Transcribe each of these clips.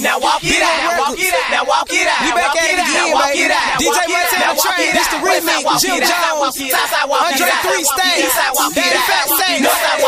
Now walk it out. Now walk it out. Now walk it out. We back at it again, baby. DJ Montana Train. This the remix. Jim Jones. Andre 3 Stacks. Daddy Fat Sacks.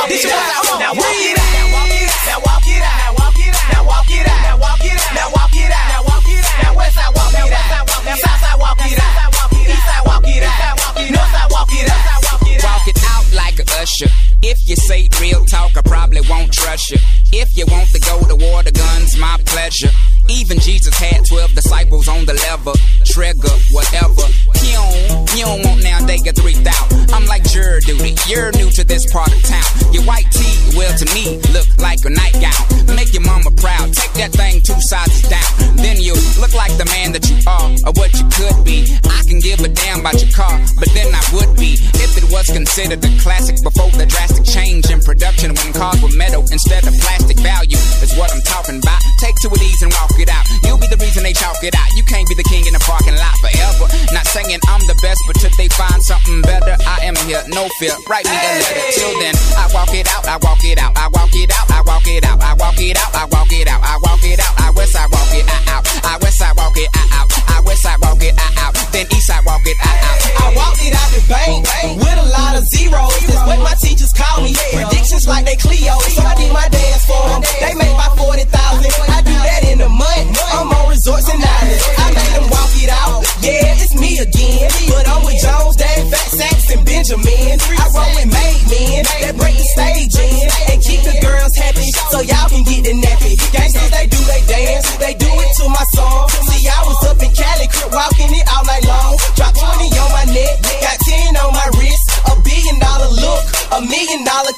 This your boy. Now walk it out. Now walk it out. Now walk it out. Now walk it out. Now walk it out. Now walk it out. Now walk it out. Now Westside walk it out. Now Southside walk it out. Eastside walk it out. Northside walk it out. Walk it out like a usher if you say real talk, I probably won't trust you. If you want to go to war, the gun's my pleasure. Even Jesus had 12 disciples on the lever. Trigger, whatever. Pion, you don't want now, they get 3,000. I'm like juror duty, you're new to this part of town. Your white tee, well, to me, look like a nightgown. Make your mama proud. Take that thing two sizes down. Then you look like the man that you are, or what you could be. I can give a damn about your car, but then I would be if it was considered a classic before the drastic change in production when cars were metal instead of plastic. Value is what I'm talking about. Take two of these and walk it out. You'll be the reason they chalk it out. You can't be the king in the parking lot forever. Not saying I'm the best, but till they find something better, I am here, no fear. Write me a letter. Till then, I walk it out, I walk it out, I walk it out, I walk it out, I walk it out, I walk it out, I walk it out, I west side walk it out, I west side walk it out, I west side walk it out, then east side walk it out. I walked it out the bank with a lot of zeros. That's what my teachers call me. Predictions like they Cleo. So I did my dance for them. They make my 40,000. I do that in a month. I'm on resorts and islands. I made them walk it out. Yeah, it's me again. But I'm with Jones, Dad, Fat Sacks, and Benjamin. I roll with made men that break the stage in and keep the girls happy so y'all can get the nappy. Gangsters, they do they dance. They do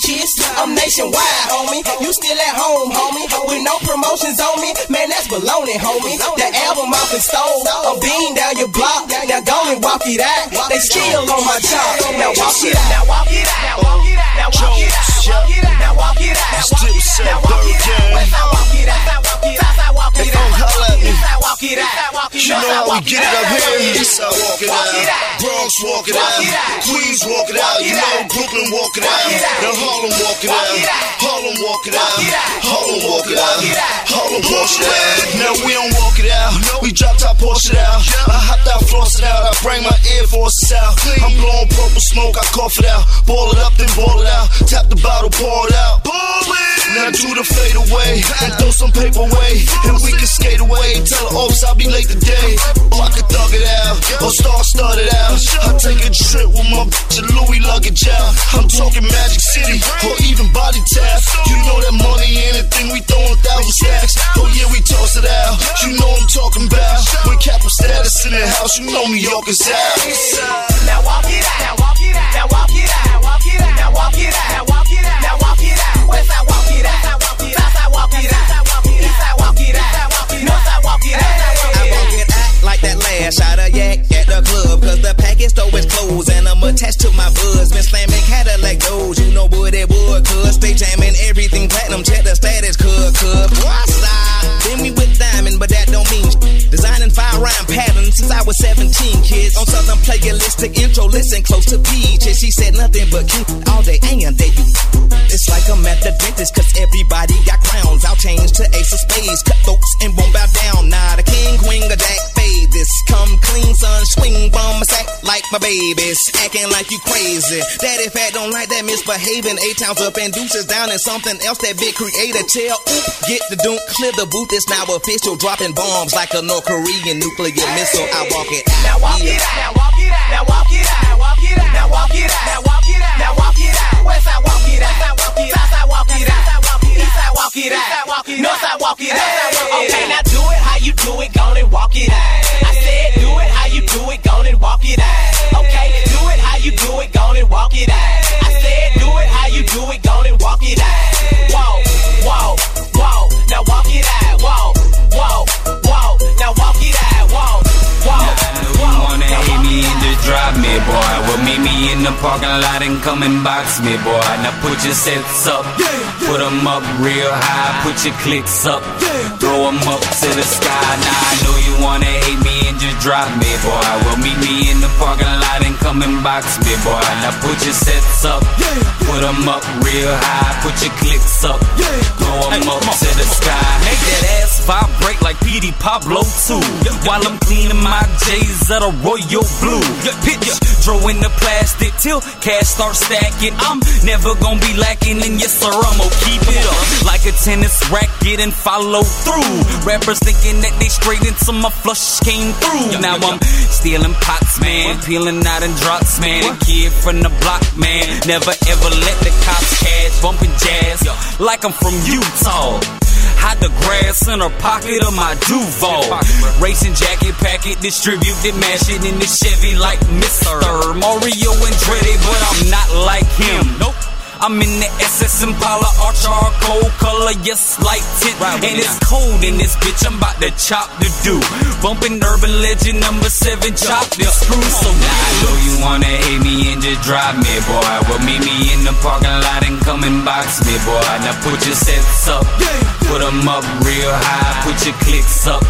kiss. I'm nationwide, homie. You still at home, homie. With no promotions on me, man, that's baloney, homie. The album off and stole, a bean down your block. Now go and walk it out. They still on my top. Now walk it out. Now walk it out. Now walk it out. Now walk it out. Now walk it out. Now walk it out. Now walk it out. Side walk it out. Side walk it out. Walk it out. You know how we get it up here. East side walk it out. Bronx walk it out. Queens walk it out. You know Brooklyn walk it out. Now Harlem walk it out. Harlem walk it out. Harlem walk it out. Harlem walk it out. Now we don't walk it out. We drop top Porsche it out. I hop out, floss it out. I bring my Air Forces out. I'm blowing purple smoke. I cough it out. Ball it up, then ball it out. Tap the bottle, pour it out. Now do the fade away and throw some paper away, and we can skate away. Tell the I'll be late today. Or I can thug it out, or star start it out. I take a trip with my bitch and Louis luggage out. I'm talking Magic City or even Body Tap. You know that money, anything we throw a thousand stacks. Oh yeah, we toss it out. You know I'm talking about. When capital status in the house, you know New York is out. Now walk it out. Now walk it out. Now walk it out. Last shot of yak at the club. Cause the package store is closed and I'm attached to my buzz. Been slamming Cadillac doors, you know what it would. Cuz stay jamming everything platinum. Check the status, cuz, cuz. What's? Then we with diamond, but that don't mean Designing fire rhyme patterns since I was 17, kids. On something playalistic intro, listen close to peaches. She said nothing but cute all day, and you. It's like I'm at the dentist, cause everybody got crowns. My babies. Acting like you crazy. Daddy fat don't like that misbehaving. Eight times up and deuces down and something else that big creator tell. Oop, get the doom, clear the booth. It's now official. Dropping bombs like a North Korean nuclear missile. I walk it out. Now walk it out. Now walk it out. Now walk it out. Now walk it out. Now walk it out. Now walk it out. Now walk it out. West side walk it out. South side walk it out. East side walk it out. North side walk it out. Okay, now do it how you do it. Go and walk it out. I said do it how you do it. Go and walk it out. It out. I said do it how you do it. Go and walk it out. Whoa, whoa, whoa. Now walk it out. Whoa, whoa, whoa. Now walk it out. Whoa, whoa. You wanna hate me and just drive me, boy. Well, meet me in the parking lot and come and box me, boy. Now put your sets up, put 'em up real high, put your clicks up, throw 'em up to the sky. Now I know you wanna hate me and just drop me, boy. Well, meet me in the parking lot come and box me, boy. Now put your sets up, put 'em up real high, put your clicks up, yeah throw 'em up to the sky. Make that ass vibrate like Petey Pablo too. While I'm cleaning my J's at a Royal Blue. Pitch, in the plastic till cash starts stacking. I'm never gonna be lacking, and yes sir, I'm gonna keep it up like a tennis racket and follow through. Rappers thinking that they straight into my flush came through. Now I'm stealing pots, man, peeling out and drops, man. Kid from the block, man. Never ever let the cops catch, bumping jazz like I'm from Utah. Hide the grass in her pocket of my Duval. Racing jacket, packet, distributed, mash it in the Chevy like Mr. Mario Andretti, but I'm not like him. Nope. I'm in the SS Impala, all charcoal color, yes, light tint. and it's cold in this bitch, I'm about to chop the do. Bumping urban legend number seven, chop the screw. So now I know you wanna hate me and just drive me, boy. Well, meet me in the parking lot and come and box me, boy. Now put your sets up, put them up real high, put your clicks up,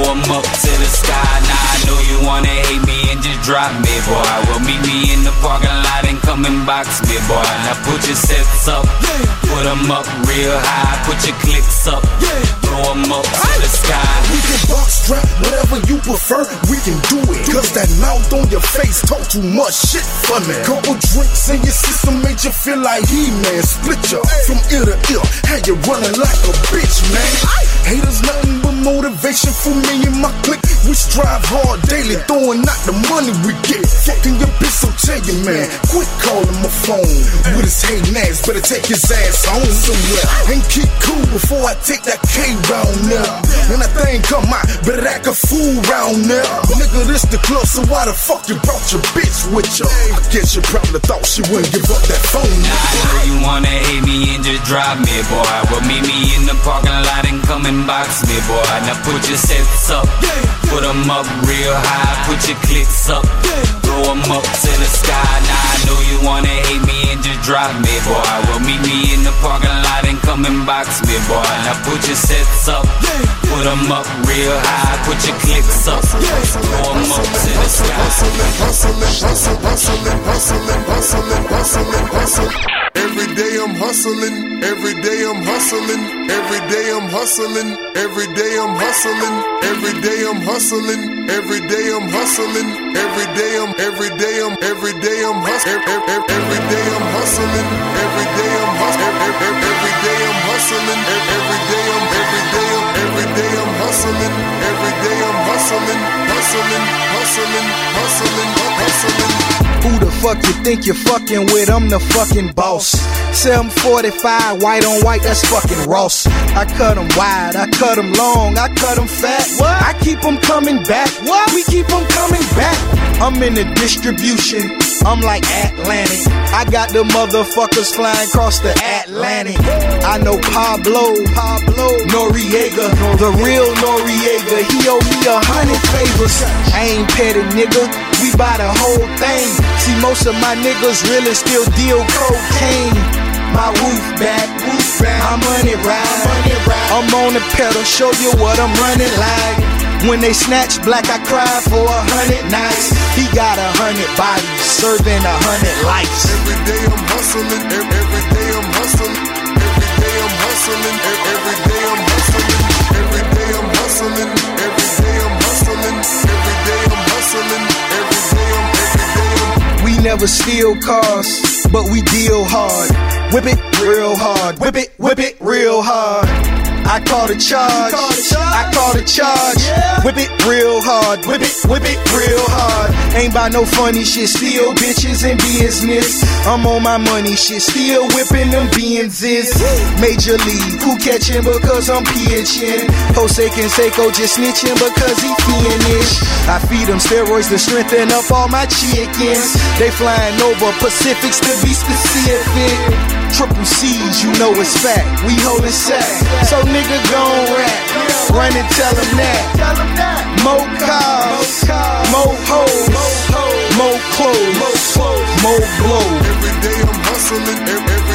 throw them up to the sky. Now I know you wanna hate me and just drop me, boy. Well, meet me in the parking lot and come and box me, boy. Now put your sets up, put them up real high, put your clicks up, throw them up to the sky. We can box strap, whatever you prefer, we can do it. Cause that mouth on your face talk too much shit for me. Couple drinks in your system made you feel like he man. Split you from ear to ear, had you running like a bitch, man. Haters nothing but motivation for me and my clique. We strive hard daily, throwing out the money we get. Fucking your bitch, so tell you, man. Quit calling my phone with his hating ass. Better take his ass home somewhere and keep cool before I take that K round now. When that thing come out, better act a fool round now. Nigga, this the club, so why the fuck you brought your bitch with you? I guess you probably thought she wouldn't give up that phone. Now know you wanna hate me and just drive me, boy. Well, meet me in the parking lot and come and box me, boy. Now put your sets up, put them up real high, put your clicks up, throw them up to the sky. Now know you wanna hate me and just drive me, boy. Well, meet me in the parking lot and come and box me, boy. Now put your sets up, put them up real high, put your clicks up, them up to the sky. hustling, hustling, hustling, hustling, hustling, hustling, hustling. Every day I'm hustling, every day I'm hustling, every day I'm hustling, every day I'm hustling, every day I'm hustling, every day I'm hustling, every day I'm, every day I'm, every day I'm hustling, every day I'm hustling, every day I'm hustling, every day I'm hustling, every day I'm, every day I'm, every day I'm hustling, every day I'm hustling, hustling, hustling, hustling, hustling. Who the fuck you think you're fucking with? I'm the fucking boss. 745, white on white, that's fucking Ross. I cut them wide, I cut them long, I cut them fat. What? I keep them coming back. What? We keep them coming back. I'm in the distribution, I'm like Atlantic. I got the motherfuckers flying across the Atlantic. I know Pablo, Pablo, Noriega, the real Noriega. He owe me a hundred favors. I ain't petty, nigga. We buy the whole thing. See, most of my niggas really still deal cocaine. My roof back, roof back, my money ride. Money ride. I'm on the pedal, show you what I'm running like. When they snatch black, I cry for a hundred nights. He got a hundred bodies, serving a hundred lives. Every day I'm hustling, ev- every day I'm hustling, every day I'm hustling, ev- every day I'm hustling, I'm hustling, every day I'm hustling, every day I'm hustling, every day I'm, every day I'm. We never steal cars, but we deal hard. Whip it real hard. Whip it, whip it real hard. I call the charge. I call the charge. Whip it Whip it, whip it real hard. Ain't by no funny shit. Still bitches in business. I'm on my money shit. Still whipping them Benzes. Major league. Who catching because I'm pitching? Jose Canseco just snitching because he finish. I feed them steroids to strengthen up all my chickens. They flying over Pacifics to be specific. Triple C's, you know it's fact. We holding sack. So nigga gon' rap. Run and tell them that. More cars, more hoes, more clothes, more blow. Every day I'm hustling, every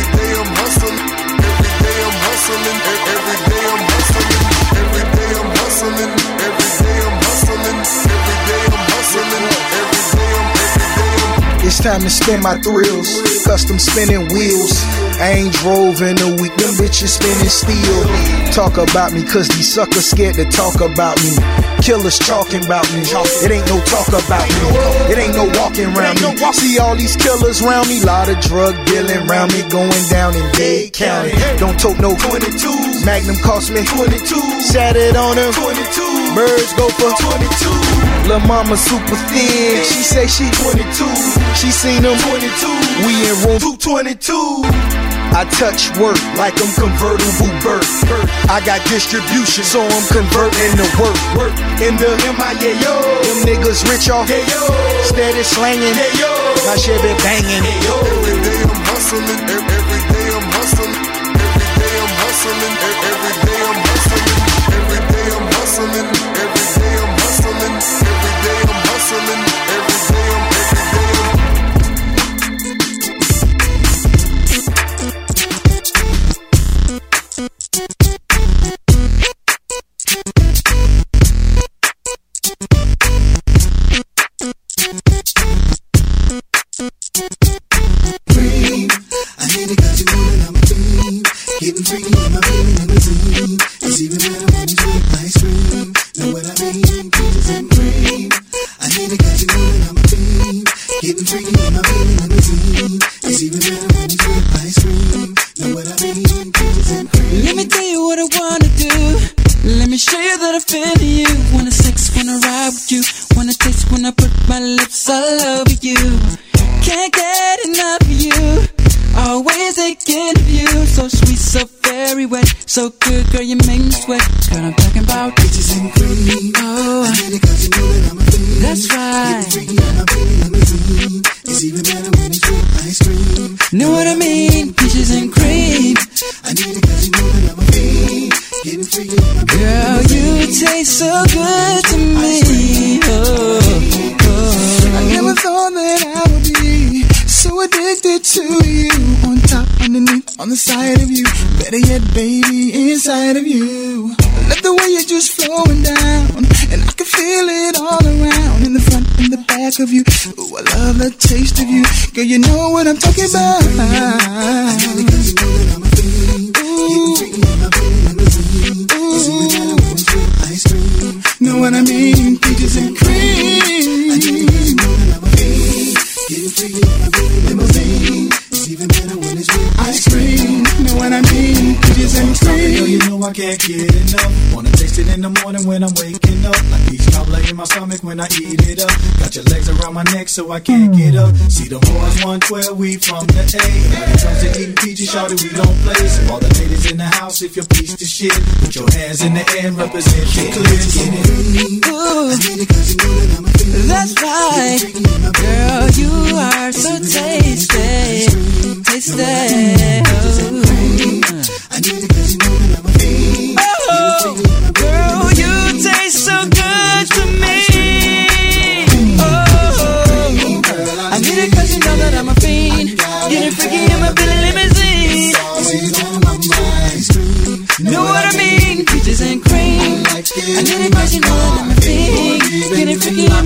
It's time to spend my thrills. Custom spinning wheels. I ain't drove in a week, them bitches spinning steel. Talk about me, cause these suckers scared to talk about me. Killers talking about me. It ain't no talk about me. It ain't no walking around me. See all these killers around me. Lot of drug dealing around me going down in Dade County. Don't tote no 22. Magnum cost me 22. Sat it on them 22. Birds go for 22. Lil' mama super thin. She say she 22. She seen them 22. We in room 222. I touch work like I'm convertible birth. I got distribution, so I'm converting the work. Work in the MIA, yo. Them niggas rich off, steady slanging. My shit be banging. Every day I'm hustling, ev- every day I'm hustling, every day I'm hustling, every day I'm hustling, every day I'm hustling, every day I'm hustling, So good, girl, you make me sweat. Girl, I'm talking about Peaches and cream. Oh, I hate it cause you know that I'm a fiend. that's right. In my baby limousine. It's even better when it's with ice cream. Know what I mean? Peaches and cream. I need it cause you know that I'm a fiend. Getting freaky in my baby Girl, you taste so good to me. Oh, oh. I never thought that I would be so addicted to you. On the side of you. Better yet, baby, inside of you. I love the way you're just flowing down. And I can feel it all around. In the front and the back of you. Ooh, I love the taste of you. Girl, you know what I'm talking about. Know what I mean? Peaches and Girl, you know I can't get enough. Wanna taste it in the morning when I'm waking up. Like peach cobbler in my stomach when I eat it up. Got your legs around my neck so I can't get up. See the boys 112, we from the A. When it comes to eating peaches, shawty, we don't play. So all the ladies in the house, if you're piece of shit, put your hands in the air and represent your clear. That's right. Girl, you are so tasty. Tasty.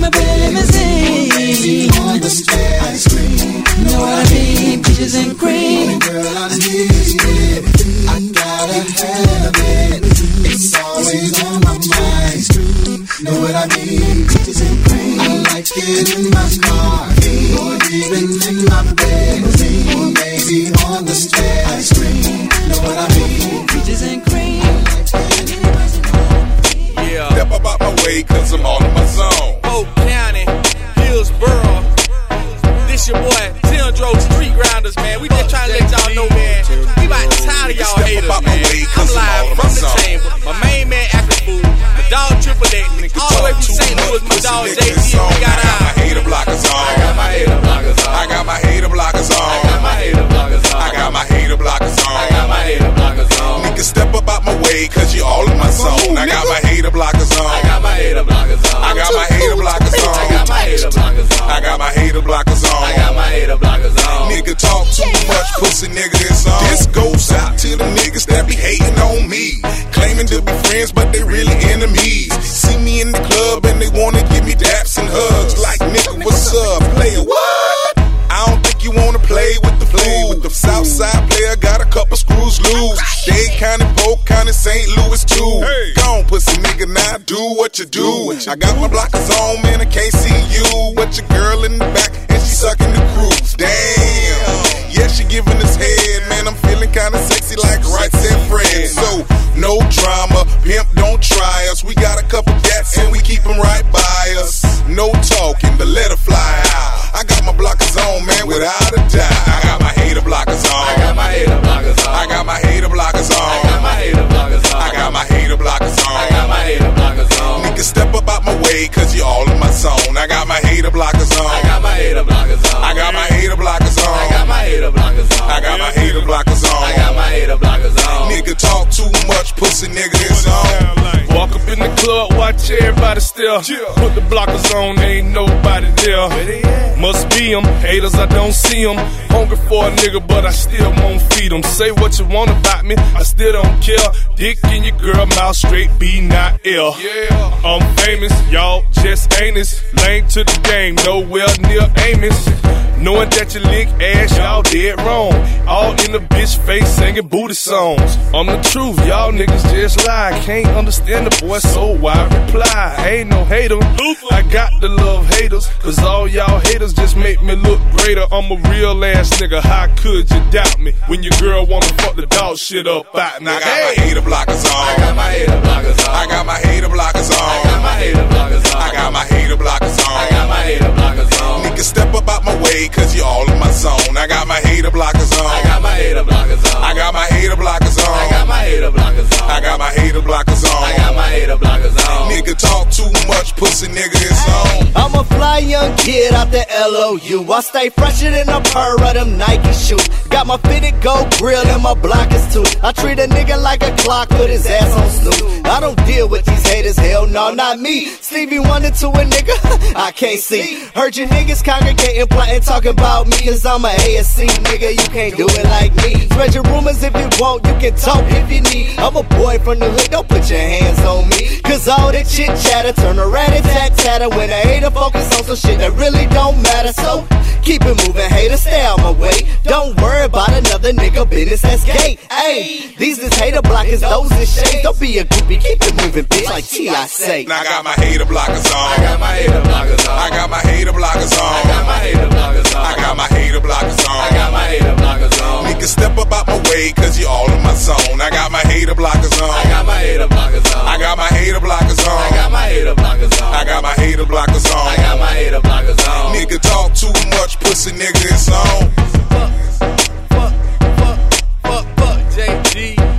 Getting freaky in my Billy limousine. Know what I mean? Peaches and cream. Know what I mean? And cream. I like it in my even in my bed, on the stairs. Ice cream. Know what I mean? And cream. Step up out my way, cause I'm all my zone. Polk County, Hillsboro. This your boy, Tim Drove Street Grinders, man. We just trying to let y'all know, man. We about tired of y'all haters, man. I'm live from the chamber. My main man, After Food. My dog, Triple X. All the way from St. Louis, my dog, JT. We got I got my hater blockers on. I got my hater blockers on. I got my hater blockers on. I got my hater blockers on. I got my hater blockers on. Nigga, step up out my way, cause you all in my zone. I got my hater blockers on. I got my hater blockers on. I got my hater blockers on. I got my hater blockers on. I got my hater blockers on. I got my hater blockers on. Nigga talk too much, pussy nigga, it's on. This goes out to the niggas that be hating on me. Claiming to be friends, but they really enemies. See me in the club and they wanna give me daps and hugs. Like, nigga, what's up? Player, what? I don't think you wanna play with the flu. The Southside player got a couple screws loose. Dade County, Polk County, St. Louis too. Gone pussy nigga, now do what you do. I got my blockers on, man, I can't see you. Everybody stare. Put the blockers on, ain't nobody there. Must be them, haters, I don't see them. Hungry for a nigga, but I still won't feed them. Say what you want about me, I still don't care. Dick in your girl mouth, straight be not ill. I'm famous, y'all just ain't this. Lame to the game, nowhere near Amos. Knowing that you lick ass, y'all dead wrong. All in the bitch face singing booty songs. I'm the truth, y'all niggas just lie. Can't understand the boy, so why reply? Ain't no hater. I got the love haters, cause all y'all haters just make me look greater. I'm a real ass nigga, how could you doubt me? When your girl wanna fuck the dog shit up out now. I got my hater blockers on. I got my hater blockers on. I got my hater blockers on. I got my hater blockers on. I got my hater blockers on. I got my hater blockers on. Nigga, step up out my way, cause you all in my zone. I got my hater blockers on. I got my hater blockers on. I got my hater blockers on. I got my hater blockers on. I got my hater blockers on. I got my hater blockers on. Nigga, talk too much, pussy nigga, it's on. I'm a fly young kid out the LOU. I stay fresher than a pair of them Nike shoes. Got my fitted gold grill and my blockers too. I treat a nigga like a clock, put his ass on snooze. I don't deal with these haters, hell no, not me. Stevie Wonder to a nigga, I can't see. Heard you niggas congregating, plotting, talking about me, cause I'm a ASC nigga, you can't do it like me. Spread your rumors if you want, you can talk if you need. I'm a boy from the hood, don't put your hands on me. Cause all that chit chatter turn around and tat tatter when a hater focus on some shit that really don't matter. So keep it moving, hater, stay out my way. Don't worry about another nigga business that's gay. Hey, these is hater blockers, those is shades. Don't be a groupie, keep it moving, bitch, like T.I. say. Now I got my hater blockers on. I got my hater blockers on. I got my hater blockers on. I got my hater blockers on. I got my hater blockers on. I got my hater blockers on. Nigga, step up out my way, cause you all in my zone. I got my hater blockers on. I got my hater blockers on. I got my hater blockers on. I got my hater blockers on. I got my hater blockers on. I got my hater blockers on. Nigga, talk too much, pussy nigga, it's on. Fuck, fuck, JG. Fuck,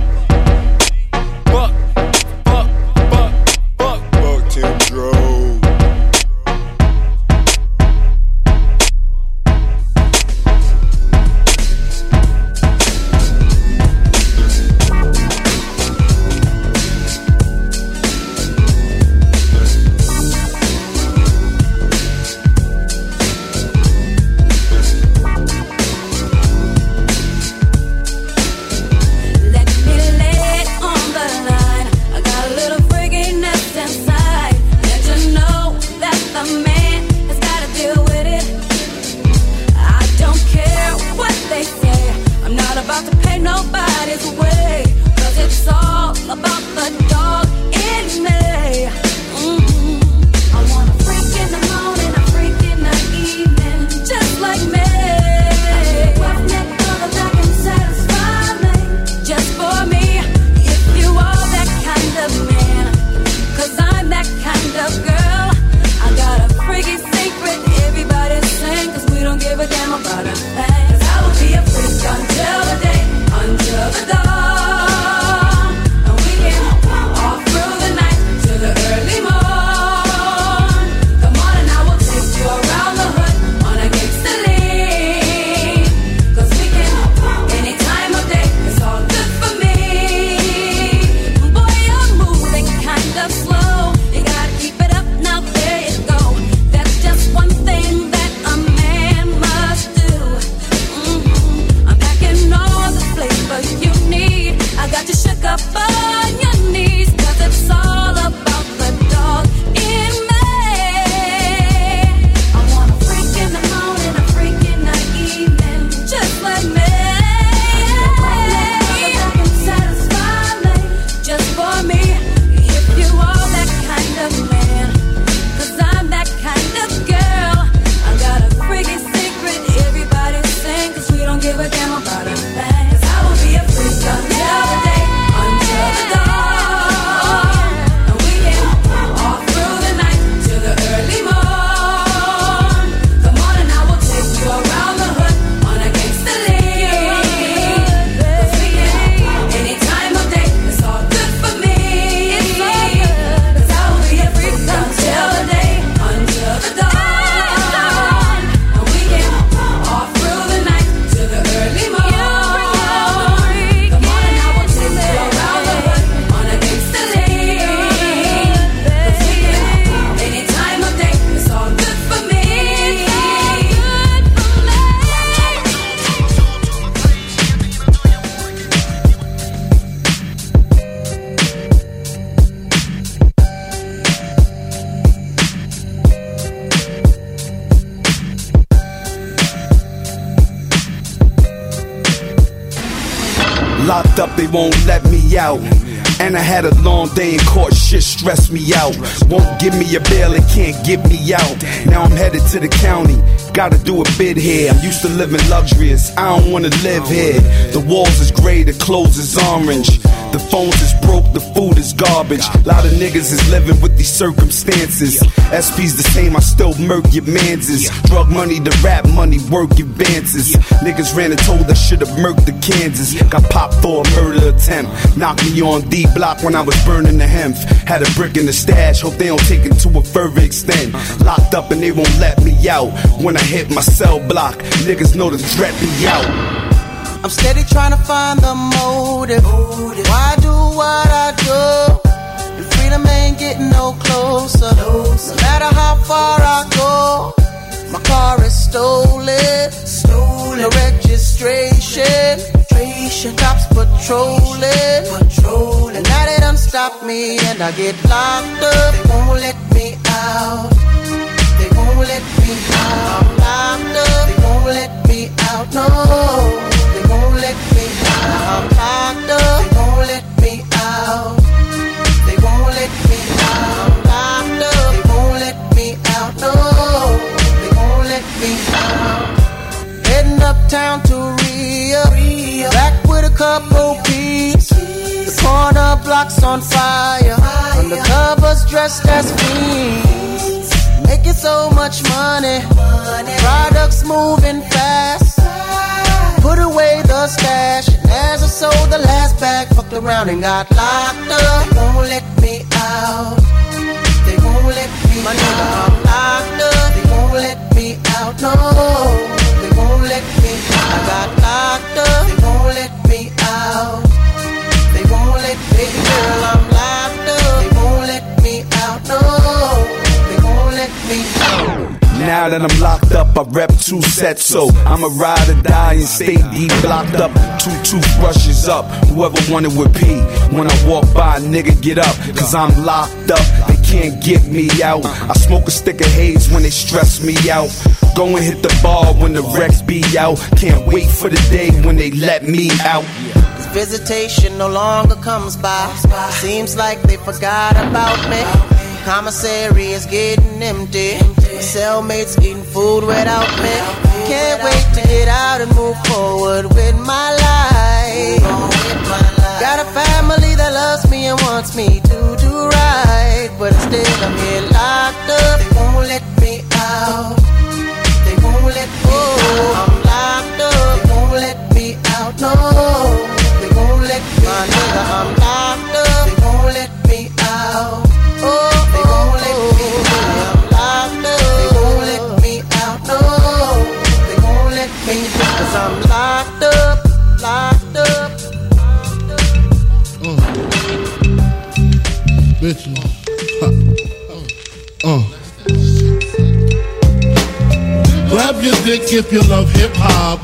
Locked up, they won't let me out. And I had a long day in court, shit stressed me out. Won't give me a bail, it can't get me out. Now I'm headed to the county, gotta do a bid here. I'm used to living luxurious, I don't wanna live here. The walls is gray, the clothes is orange. The phones is broke, the food is garbage. A Lot of niggas is living with these circumstances. SP's the same, I still murk your manses. Drug money, the rap money, work advances. Niggas ran and told I should've murked the Kansas. Got popped for a murder attempt. Knocked me on D block when I was burning the hemp. Had a brick in the stash, hope they don't take it to a further extent. Locked up and they won't let me out. When I hit my cell block, niggas know the threat be out. I'm steady trying to find the motive. Why do what I do? And freedom ain't getting no closer. No matter how far I go, my car is stolen. Stolen. No registration. Cops patrolling. Patrolling. Now they done stop me and I get locked up. They won't let me out. They won't let me out. I'm locked up. They won't let me out. No. They won't let me out. I'm locked up. They won't let me out. They won't let me out. I'm locked up. They won't let me out. No. They won't let me out. Heading uptown to Rio. Back with a couple peeps. The corner blocks on fire. Undercovers dressed as fiends. Making so much money. Products moving fast. Put away the stash. And as I sold the last bag, fucked around and got locked up. They won't let me out. They won't let me My nigga, I'm locked up. They won't let me out. No, they won't let me out. I got locked up. They won't let Now that I'm locked up, I rep two sets, so I'ma ride or die and stay deep blocked up. Two toothbrushes up, whoever wanted with P. When I walk by, nigga, get up, cause I'm locked up. They can't get me out. I smoke a stick of haze when they stress me out. Go and hit the bar when the Rex be out. Can't wait for the day when they let me out. Visitation no longer comes by. Seems like they forgot about me. Commissary is getting empty. Cellmates eating food without me. Can't wait to get out and move forward with my life. Got a family that loves me and wants me to do right. But instead, I'm here locked up. They won't let me out. They won't let me out. If you love hip hop.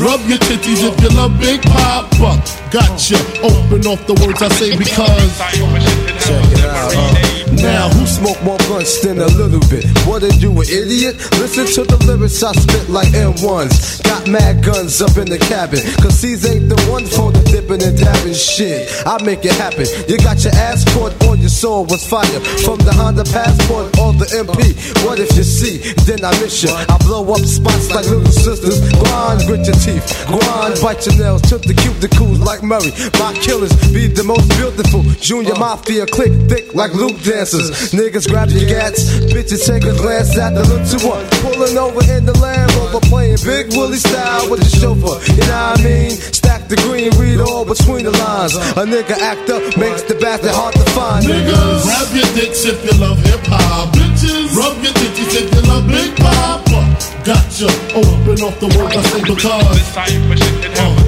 Rub your titties if you love Big Poppa. Gotcha. Open off the words I say because. Check it out. Uh. Uh, now, who smoke more blunts than a little bit? What are you, an idiot? Listen to the lyrics I spit like M1s. Got mad guns up in the cabin. Cause these ain't the ones for the dipping and dabbing shit. I make it happen. You got your ass caught on your soul was fire. From the Honda Passport or the MP. What if you see? Then I miss you. I blow up spots like little sisters. Grind, grit your teeth. Grind, bite your nails. Took the cuticles like Murray. My killers be the most beautiful. Junior Mafia click thick like Luke dancers. Niggas grab your gats. Bitches take a glance at the look to one. Pulling over in the Land Rover. Playing Big Willie style with the chauffeur. You know what I mean? Stack the green, read all between the lines. A nigga act up makes the bastard hard to find. Niggas, grab your dicks if you love hip hop. Bitches, rub your titties if you love Big Poppa. Gotcha. Open off the words I say because. Uh.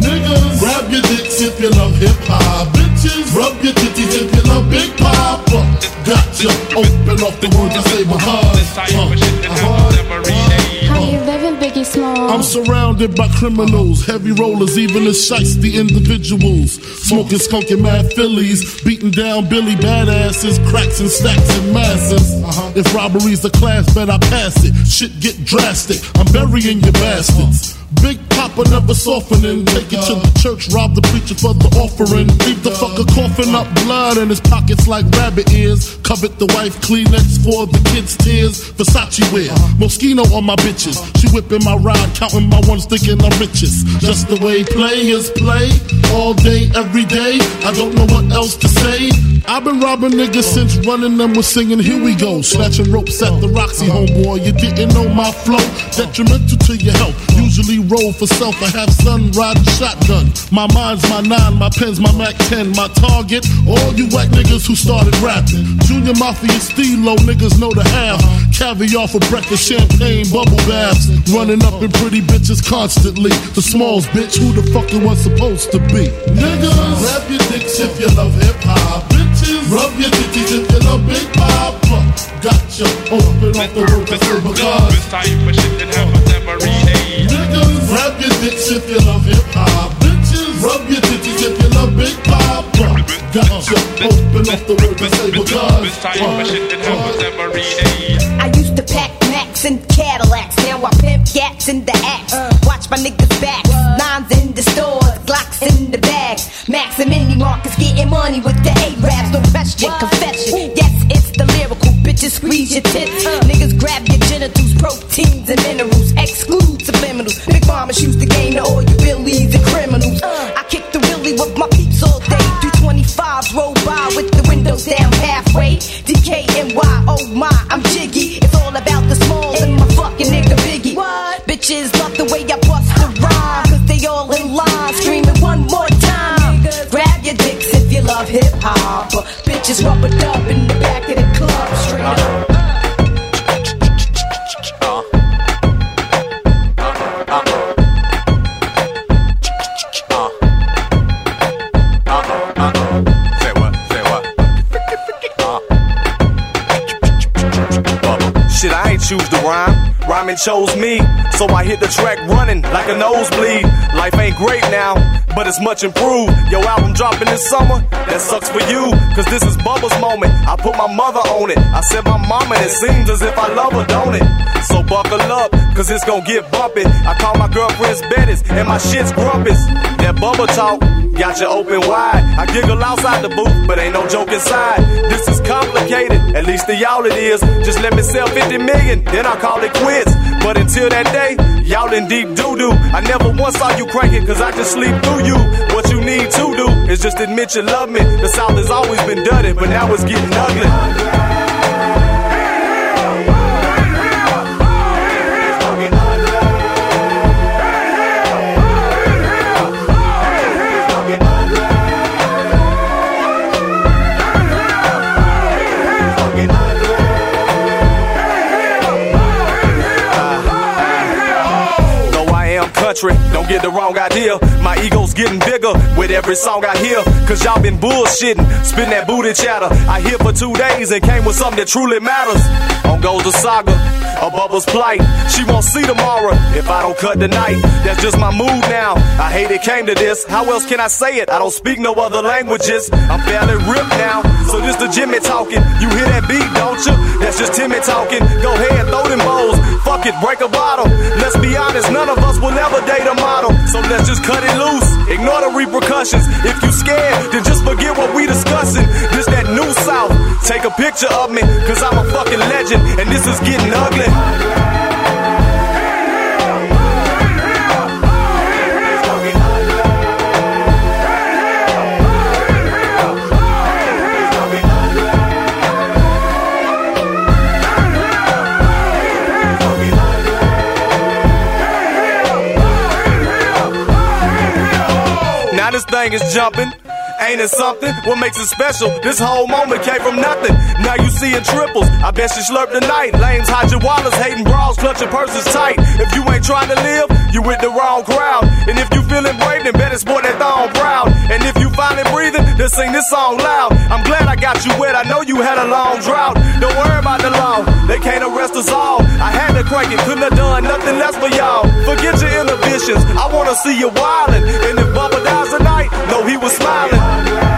Niggas, grab your dicks if you love hip hop. Bitches, rub your titties if you love Big Poppa. Uh, gotcha. Open off the words I say because. How you living, Biggie Small? I'm surrounded by criminals, heavy rollers, even the shiesty individuals. Smoking skunky mad fillies, beating down Billy badasses, cracks and stacks and masses. Uh-huh. If robbery's a class, bet I pass it. Shit get drastic. I'm burying your bastards. Big Poppa never softening. Take it to the church, rob the preacher for the offering. Leave the fucker coughing up blood in his pockets like rabbit ears. Covet the wife Kleenex for the kids' tears. Versace wear. Moschino on my bitches. She whipping my ride, counting my ones, thinking I'm richest. Just the way players play. All day, every day. I don't know what else to say. I've been robbing niggas since running them was singing Here We Go. Snatching ropes at the Roxy, homeboy. You didn't know my flow. Detrimental to your health. Usually roll for self. I have sun riding shotgun. My mind's my nine, my pen's my Mac 10. My target, all you white niggas who started rapping. Junior Mafia Stilo, niggas know the half. Caviar for breakfast, champagne, bubble baths. Running up in pretty bitches constantly. The smalls, bitch, who the fuck it was supposed to be? Niggas, grab your dicks if you love hip hop. Bitches, rub your titties if you love Big Poppa. Gotcha, open up the world to because. This type of shit that happens every day. Niggas, grab your dicks if you love hip hop. Bitches, rub your titties if you love Big Poppa. Gotcha, open up the world to say because. This type of shit that happens every day. I used to pack Macs and Cadillacs. Now I pimp gats in the axe. Watch my niggas back. Nines in the stores, Glocks in the bags. Max and Mini Marcus getting money with the A-Raps. No question, confession. Yes, it's the lyrical. Bitches squeeze your tits. Niggas grab your genitals, proteins and minerals. Mama shoots the game to all you billies and criminals. I kick the willy with my peeps all day. 325s roll by with the windows down halfway. DKNY, oh my, I'm jiggy. It's all about the smalls and my fucking nigga Biggie. Bitches love the way I bust the rhyme. Cause they all in line screaming one more time. Grab your dicks if you love hip hop. Bitches rubbered choose the rhyme. Rhyming chose me, so I hit the track running like a nosebleed. Life ain't great now, but it's much improved. Your album dropping this summer, that sucks for you, cause this is Bubba's moment. I put my mother on it. I said my mama, and it seems as if I love her, don't it? So buckle up, cause it's gonna get bumpy. I call my girlfriends Bettis, and my shit's grumpus. That Bubba talk got you open wide. I giggle outside the booth, but ain't no joke inside. This is complicated, at least to y'all it is. Just let me sell 50 million, then I'll call it quits. But until that day, y'all in deep doo doo. I never once saw you cranking, cause I just sleep through you. What you need to do is just admit you love me. The South has always been dirty, but now it's getting ugly. Country, don't get the wrong idea. My ego's getting bigger with every song I hear. Cause y'all been bullshitting, spitting that booty chatter. I here for two days and came with something that truly matters. On goes the saga, a bubble's plight. She won't see tomorrow if I don't cut tonight. That's just my mood now. I hate it came to this. How else can I say it? I don't speak no other languages. I'm fairly ripped now. So this the Jimmy talking. You hear that beat, don't you? That's just Timmy talking. Go ahead, throw them bowls. Fuck it, break a bottle. Let's be honest, none of us will ever date a model. So let's just cut it loose. Ignore the repercussions. If you scared, then just forget what we discussing. This that new South. Take a picture of me, cause I'm a fucking legend. And this is getting ugly. Thing is jumping. Ain't it something? What makes it special? This whole moment came from nothing. Now you seeing triples. I bet you slurp tonight. Lames your wallets, hating bras, clutching purses tight. If you ain't trying to live, you with the wrong crowd. And if you feeling brave, then better sport that thong proud. And if you finally breathing, then sing this song loud. I'm glad I got you wet. I know you had a long drought. Don't worry about the law. They can't arrest us all. I had to crank it, couldn't have done nothing less for y'all. Forget your inhibitions. I wanna see you wildin'. And if Tonight, know he was smiling.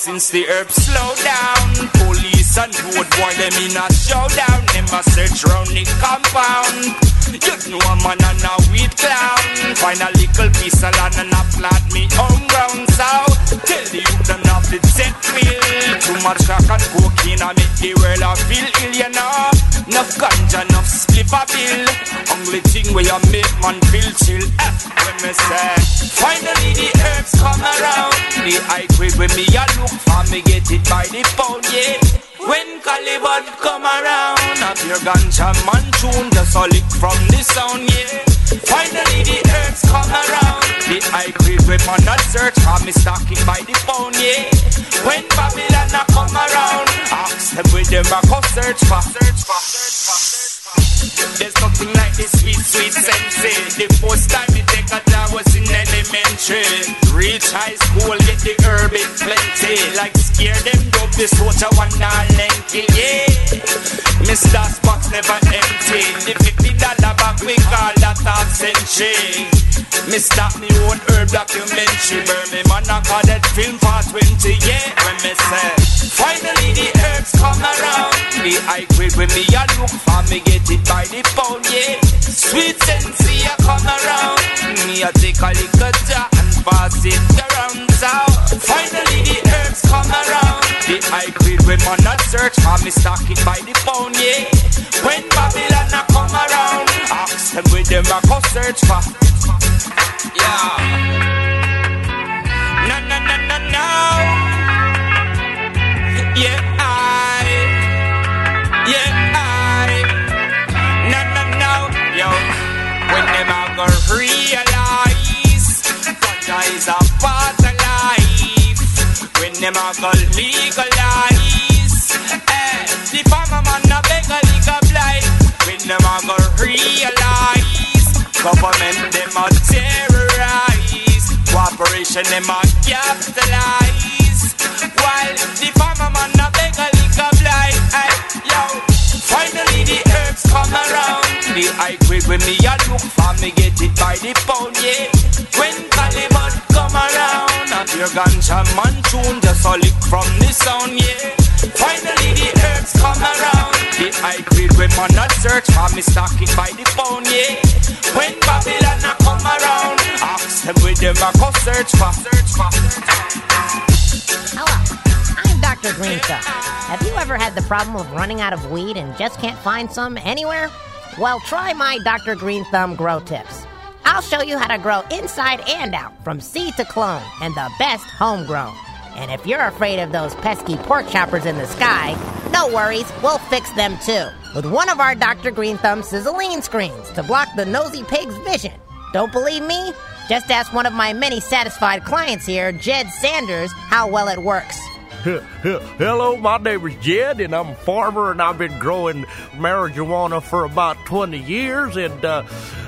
Since the herbs slow down, police and road boy them in a showdown. Them a search round the compound. You know a man and a weed clown. Find a little piece of land and a plant me home ground. So tell the youth them not to set real. Too much crack and cocaine I make the world a feel ill, you know. Enough ganja, enough spliff a bill. Only thing where you make man feel chill. Eh, when me say, finally the herbs come around. The high grade when me a look for me get it by the pound, yeah. When Caliban come around, a pure ganja man tune just a lick from the sound, yeah. Finally the herbs come around. The high grade weapon a search for me stock it by the pound, yeah. When Babylon a come around, ask them where them a go search for. Search for. There's nothing like this sweet, sweet sensi. The first time me a job was in elementary. Reach high school, get the herb in plenty. Like scare them dope, this water one not lengthy, yeah. Mr. Spots never empty. The fifty dollar bag we call that half century. Me stop me own herb documentary. Burn me man I call that film for 20, yeah. When me say, finally the herbs come around. The high grade when me a look for me get it by the pound, yeah. Sweet sensi a come around. Me a take a little jar and pass it around. So finally the herbs come around. The high grade when man a search for me stock it by the pound, yeah. When Babylon a come around, ask them where them a go search for. Yeah. No, no, no, no, no. Yeah, them a go legalize, eh, the farmer man a beg a lick blight. When them a go realize, government them a terrorize, cooperation them a capitalize. While the farmer man a beg a lick blight, eh, yo. Finally the herbs come around. The high grade when me a look for me get it by the pound, yeah. When Caliban come around, pure ganja man tune just a lick from the sound, yeah. Finally the herbs come around. The high grade when man a search for me stock by the pound, yeah. When Babylon a come around, ask them where them a go search for. Search for. Hello, I'm Dr. Green Have you ever had the problem of running out of weed and just can't find some anywhere? Well, try my Dr. Green Thumb grow tips. I'll show you how to grow inside and out, from seed to clone, and the best homegrown. And if you're afraid of those pesky pork choppers in the sky, no worries, we'll fix them too. With one of our Dr. Green Thumb sizzling screens to block the nosy pig's vision. Don't believe me? Just ask one of my many satisfied clients here, Jed Sanders, how well it works. Hello, my name is Jed, and I'm a farmer, and I've been growing marijuana for about 20 years. And uh,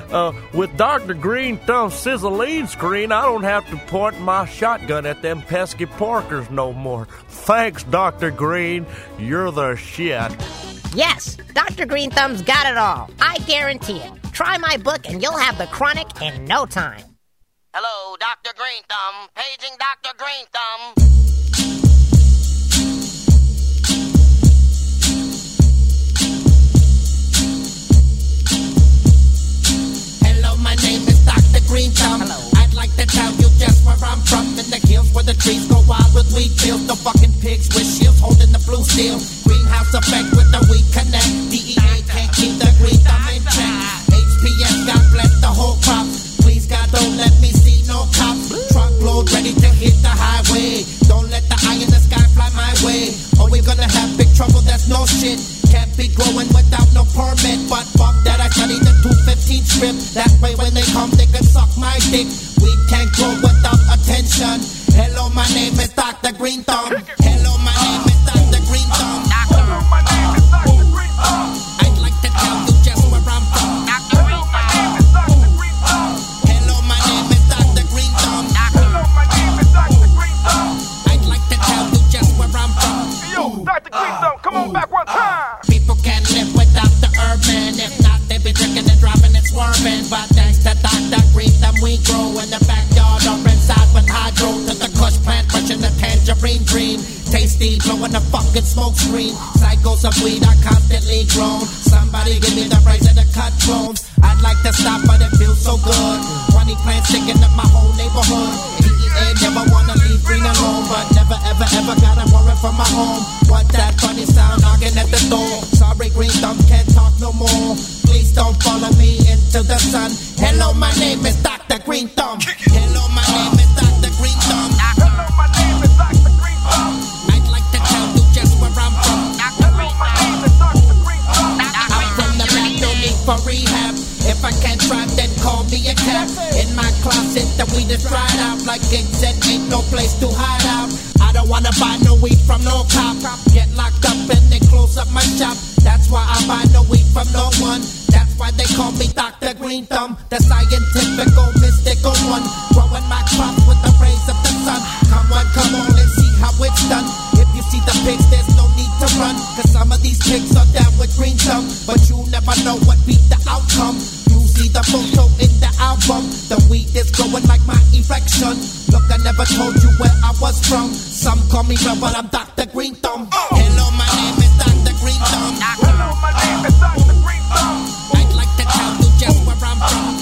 uh, with Dr. Green Thumb Sizzling Screen, I don't have to point my shotgun at them pesky Parkers no more. Thanks, Dr. Green. You're the shit. Yes, Dr. Green Thumb's got it all. I guarantee it. Try my book and you'll have the chronic in no time. Hello, Dr. Green Thumb. Paging Dr. Green Thumb. Green Thumb. I'd like to tell you just where I'm from. In the hills where the trees go wild with weed fields. The fucking pigs with shields holding the blue steel. Greenhouse effect with the weed connect. DEA can't keep the green thumb in check. HPS, God bless the whole crop. Please, God, don't let me see no cops. Truckload ready to hit the highway. Don't let the eye in the sky fly my way. Or we gonna have big trouble, that's no shit. Can't be growing without no permit. But fuck that, I study the 215 script. That way when they come, they can suck my dick. We can't grow without attention. Hello, my name is Dr. Green Thumb. Hello, my name is Dr. Green Thumb. Hello, my name is Dr. Green Thumb. I'd like to tell you just where I'm from. Dr. Green Thumb. Hello, my name is Dr. tangerine dream. Tasty, blowing the fucking smoke screen. Cycles of weed are constantly grown. Somebody give me the price of the cut clones. I'd like to stop, but it feels so good. 20 plants sticking up my whole neighborhood. DEA never wanna leave green alone, but never ever ever got a worry for my home. What that funny sound knocking at the door? Sorry, green thumb can't talk no more. Please don't follow me into the sun. Hello, my name is Dr. Green Thumb. Hello, my name My closet, the weed is dried out. Like King said, ain't no place to hide out. I don't wanna buy no weed from no cop. Get locked up and they close up my shop. That's why I buy no weed from no one. That's why they call me Dr. Green Thumb, the scientific, mystical one. Growing my crops with the rays of the sun. Come on, come on, let's see how it's done. If you see the pigs, there's no run. Cause some of these pigs are down with green thumb. But you never know what be the outcome. You see the photo in the album. The weed is growing like my erection. Look, I never told you where I was from. Some call me Rebel, but I'm Dr. Green Thumb. Hello, my name is Dr. Green Thumb. Hello, my name is Dr. Green Thumb. I'd like to tell you just where I'm from.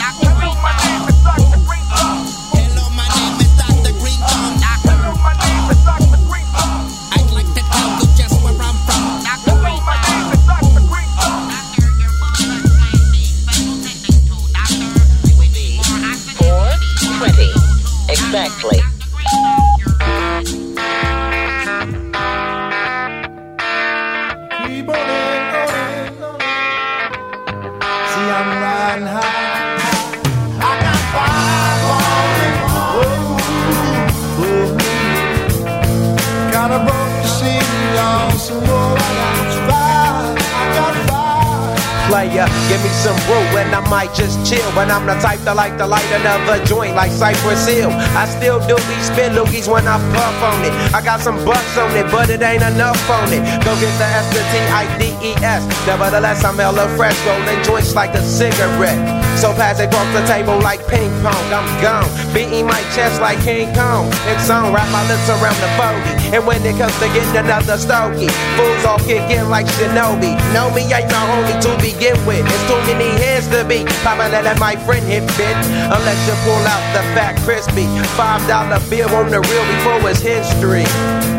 Type like to light another joint like Cypress Hill. I still do these spin loogies when I puff on it. I got some bucks on it, but it ain't enough on it. Go get the S, the T, I, D, E, S. Nevertheless, I'm hella fresh, rolling joints like a cigarette. So pass it across the table like ping pong. I'm gone, beating my chest like King Kong. It's on, wrap my lips around the bogey. And when it comes to getting another stogie, fools all kick in like Shinobi. Know me ain't my homie to begin with. It's too many hands to be. Papa let my friend hit bit. Unless you pull out the fat crispy. Five dollar bill on the real before it's history.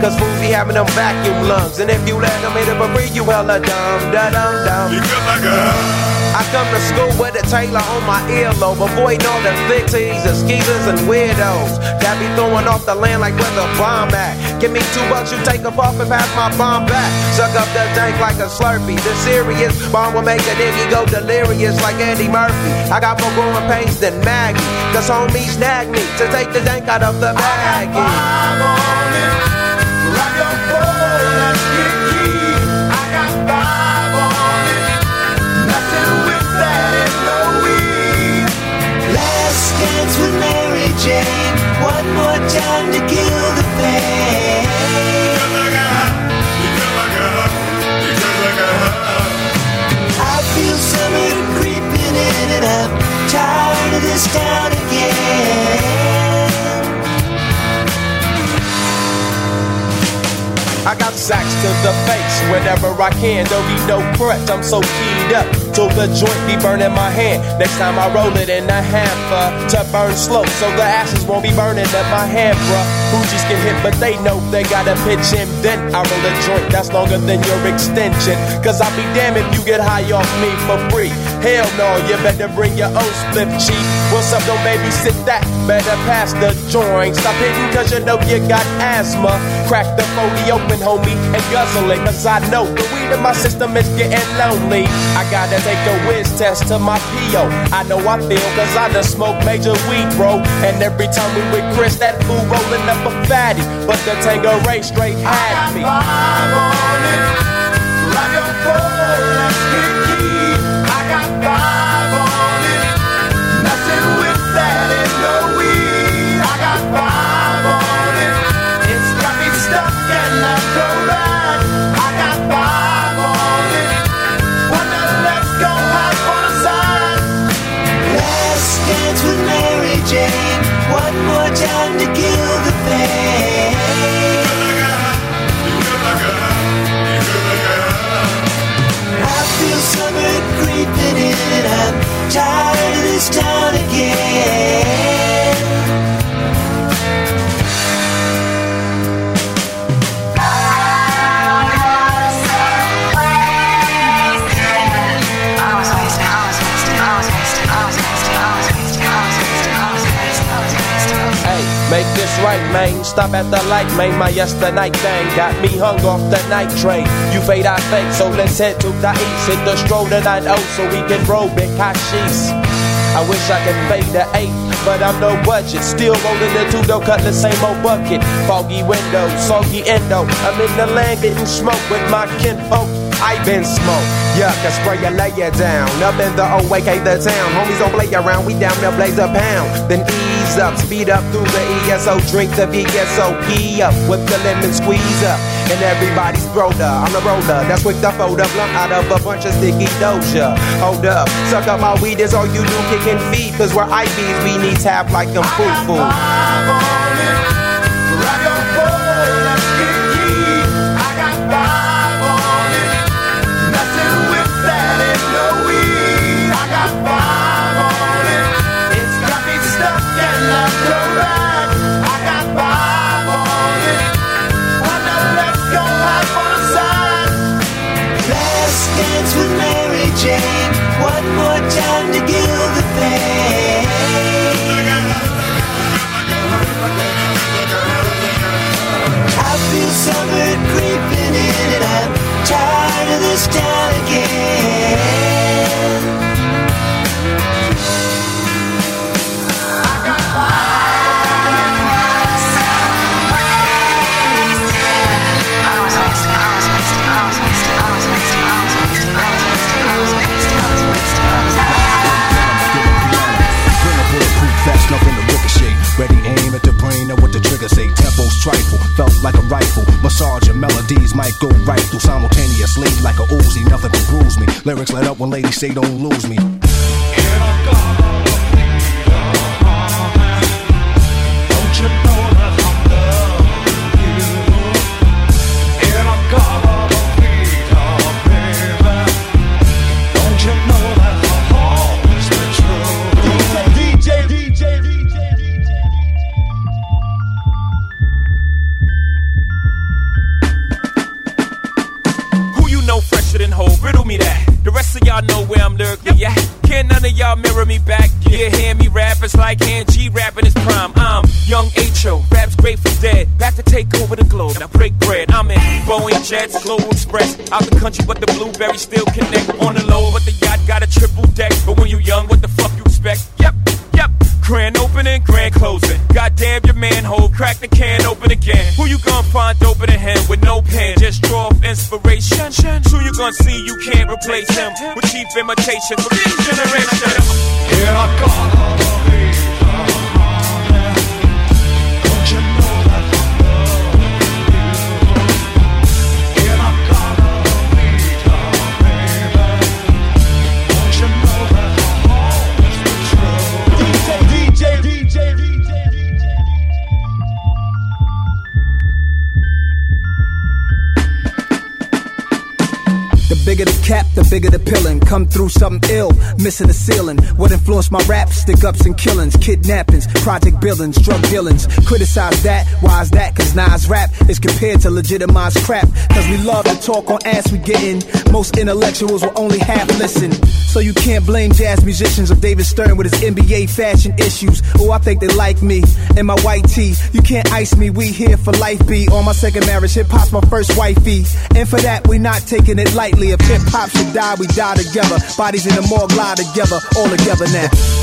Cause fools be having them vacuum lungs. And if you let them hit it for free, you hella dumb. Da dum dum. I come to school with a Taylor on my earlobe, avoiding all the fixties, the skeezers, and weirdos that be throwing off the land like where the bomb at. Give me two bucks, you take a puff and pass my bomb back. Suck up the dank like a Slurpee. The serious bomb will make a nigga go delirious like Eddie Murphy. I got more growing pains than Maggie, cause homie snagged me to take the dank out of the baggie. time to kill the pain. I feel summer creeping in and I'm tired of this town again. I got sacks to the face whenever I can. Don't need no crutch, I'm so keyed up. Till the joint be burning my hand. Next time I roll it in a hamper to burn slow, so the ashes won't be burning at my hand, bruh. Hoogies get hit, but they know they gotta pitch in. Then I roll a joint that's longer than your extension. Cause I'll be damned if you get high off me for free. Hell no, you better bring your own split cheap. What's up, don't baby, sit that? Better pass the joint. Stop hitting cause you know you got asthma. Crack the 40 open, homie, and guzzle it. Cause I know the weed in my system is getting lonely. I gotta take a whiz test to my PO. I know I feel cause I done smoked major weed, bro. And every time we with Chris, that fool rolling up a fatty. But the Tanqueray straight had me. I'm on it, Let's to kill the pain. I feel summer creeping in. I'm tired of this town again. Right, man. Stop at the light, man. My yesterday thing got me hung off the night train. You fade, I fake, so let's head to the east. Hit the stroll tonight, oh, so we can roll big hashish. I wish I could fade the eight, but I'm no budget. Still rolling the two, don't cut the same old bucket. Foggy window, soggy endo. I'm in the land getting smoke with my kinfolk. I been smoked. Yuck, I spray you, layer down. Up in the OAK, the town. Homies don't play around, we down there blaze a pound. Then ease up, speed up through the ESO. Drink the VSOP up with the lemon squeeze up. And everybody's roller. I'm the roller. That's quick to fold up, lump out of a bunch of sticky doja. Hold up, suck up my weed is all you do, kicking feet. Cause we're IBs, we need tap like them foo foo. Ready aim at the brain of what the trigger say. Trifle, felt like a rifle. Massage and melodies might go right through simultaneously like a Uzi. Nothing can bruise me. Lyrics let up when ladies say don't lose me. Who imitation from this through something ill, missing the ceiling. What influenced my rap? Stick ups and killings, kidnappings, project billings, drug dealings. Criticize that, why is that? Cause Nas rap is compared to legitimized crap. Cause we love to talk on ass we gettin'. Most intellectuals will only half listen. So you can't blame jazz musicians or David Stern with his NBA fashion issues. Oh, I think they like me and my white tee. You can't ice me, we here for life be. On my second marriage, hip hop's my first wifey. And for that, we not taking it lightly. If hip hop should die, we die together. Bodies in the morgue lie together, all together now.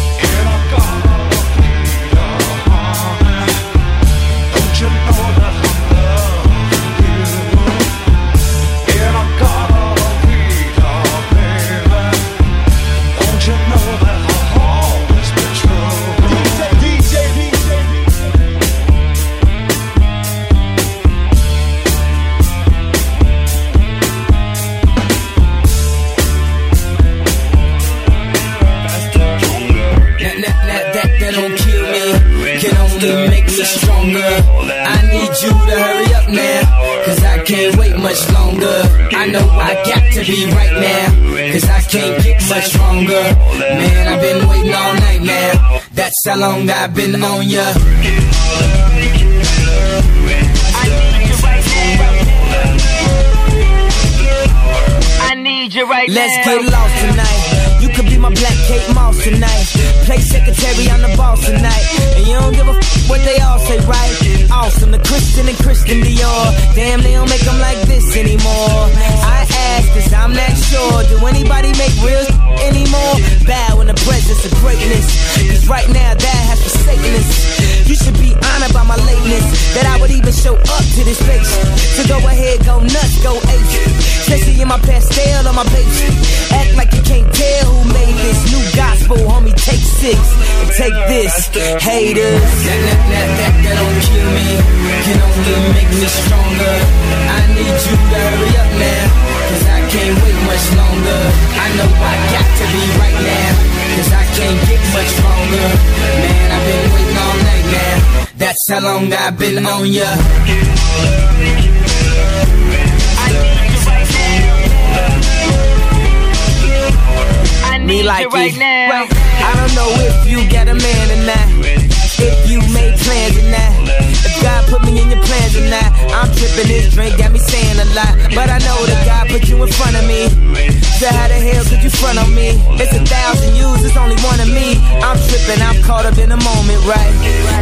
Can't wait much longer. I know I got to be right now, cause I can't get much stronger. Man, I've been waiting all night now, that's how long I've been on ya. I need you right Let's now. get lost tonight. My black Kate Moss tonight. Play secretary, I'm the boss tonight. And you don't give a f- what they all say, right? Awesome, the Christian and Christian Dior. Damn, they don't make them like this anymore. I ask, cause I'm not sure. Do anybody make real anymore? Bow in the presence of greatness. Cause right now, that has forsaken us. You should be honored by my lateness. That I would even show up to this place. So go ahead, go nuts, go ape. Especially in my Pastelle on my Bape. Act like you can't tell who made this new gospel, homie. Take six and take this, haters. That, that, that, that, that don't kill me, can only make me stronger. I need you to hurry up now, cause I can't wait much longer. I know I got to be right now, cause I can't get much stronger. Man, I've been waiting all night now. That's how long I've been on ya. Me like you right now. I don't know if you got a man or not. If you made plans or not. If God put me in your plans or not. I'm tripping this drink, got me saying a lot. But I know that God put you in front of me. So how the hell could you front on me? It's a thousand yous, it's only one of me. I'm tripping, I'm caught up in the moment, right?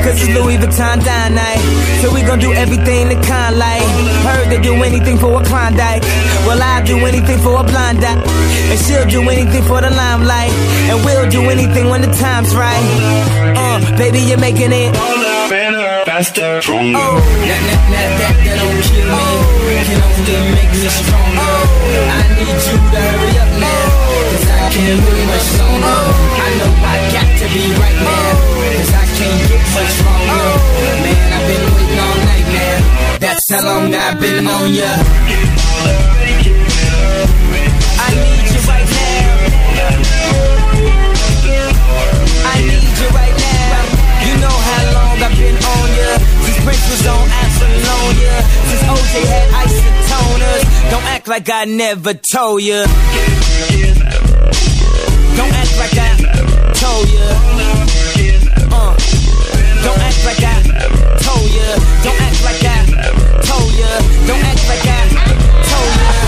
Cause it's Louis Vuitton Don night. So we gon' do everything the kind like. Heard they do anything for a Klondike. Well, I'll do anything for a blind eye. And she'll do anything for the limelight. And we'll do anything when the time's right. Uh, baby, you're making it. Better, faster, stronger. Oh, that, that, that, that, that don't kill me. Can only make me stronger. I need you to hurry up now. Cause I can't wait much longer. I know I got to be right now. Cause I can't get much stronger. Man, I've been waiting all night now. That's how long I've been on ya. I need you right now. Prince was on Apollonia. Since OJ had isotoners. Don't act like I never told ya. Don't act like I told ya. Uh. Don't act like I told ya. Don't act like I told ya. Don't act like I told ya.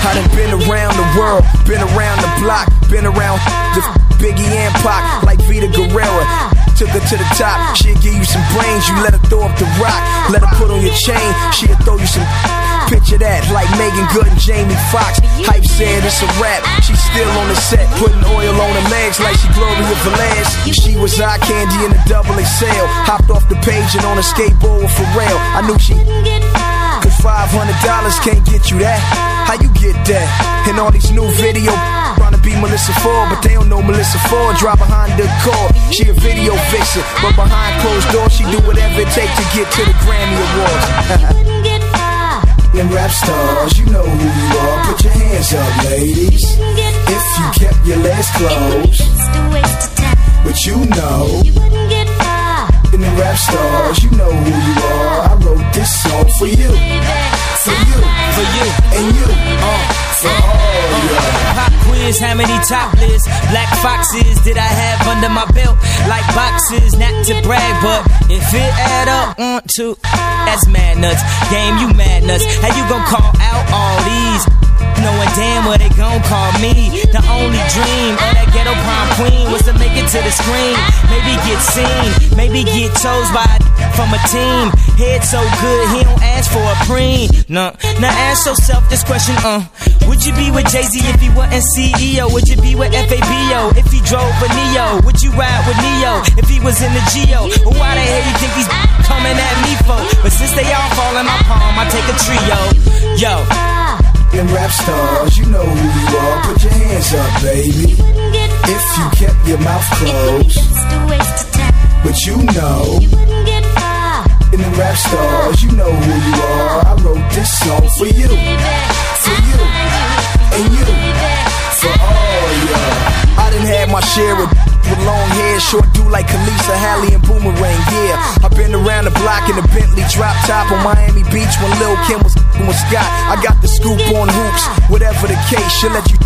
I done been around the world, been around the block, been around the Biggie and Pac, like Vida Guerra. Took her to the top, she'll give you some brains, you let her throw up the rock, let her put on your chain, she'll throw you some. Picture that, like Meagan Good and Jamie Foxx. Hype said it's a rap. She's still on the set, putting oil on her legs like she Gloria Velez. She was eye candy in the double XL. Hopped off the page and on a skateboard with Pharrell. I knew she. Cause $500 can't get you that. How you get that? And all these new video trying to be Melissa Ford, but they don't know Melissa Ford. Drive behind the car. She a video vixen, but behind closed doors, she do whatever it takes to get to the Grammy Awards. Them rap stars, you know who you are. Put your hands up, ladies. If you kept your legs closed, but you know. And the rap stars, you know this song for you, for you, for you, and you, uh, for all you. Pop quiz, how many top lists? Black foxes did I have under my belt? Like boxes, not to brag, but if it add up, mm, two, that's madness. Game, you madness. How you gonna call out all these? Knowing damn well they gon' call me The only dream of that ghetto prom queen Was to make it to the screen Maybe get seen Maybe get chose by a from a team Head so good he don't ask for a preen Nah, now ask yourself this question uh Would you be with Jay-Z if he wasn't CEO? Would you be with FABO if he drove a Neo? Would you ride with Neo if he was in the Geo? Or why the hell you think these coming at me for? But since they all fall in my palm I take a trio Yo them rap stars, you know who you are. Put your hands up, baby. If you kept your mouth closed, but you know. In the rap stars, you know who you are. I wrote this song for you, for you, and you, for all y'all. I done had my share of with long hair, short do like Kalisa, Halle, and Boomerang. Yeah, I've been around the block in a Bentley drop top on Miami Beach when Lil Kim was with Scott. I got the scoop on hoops, whatever the case, she'll let you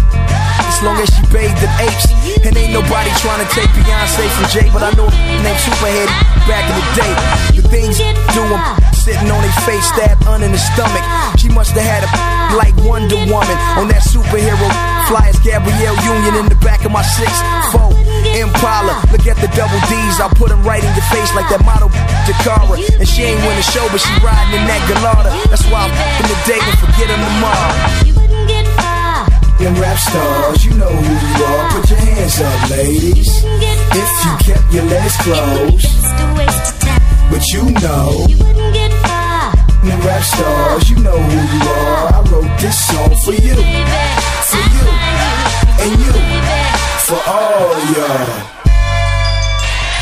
as long as she bathed in apes. And ain't nobody trying to take Beyonce from Jay, but I know named Superhead back in the day. The things do them sitting on their face, stabbed un in the stomach. She must have had a like Wonder Woman on that superhero fly as Gabrielle Union in the back of my six four Impala. Look at the double D's, I put them right in your face like that model Jakara. And she ain't win the show, but she riding in that Galata. That's why I'm in the day and forget them tomorrow. You wouldn't get far. Them rap stars, you know who you are. Put your hands up, ladies. If you kept your legs closed, but you know. You wouldn't get far. Them rap stars, you know who you are. I wrote this song for you, for you, and you, for all y'all.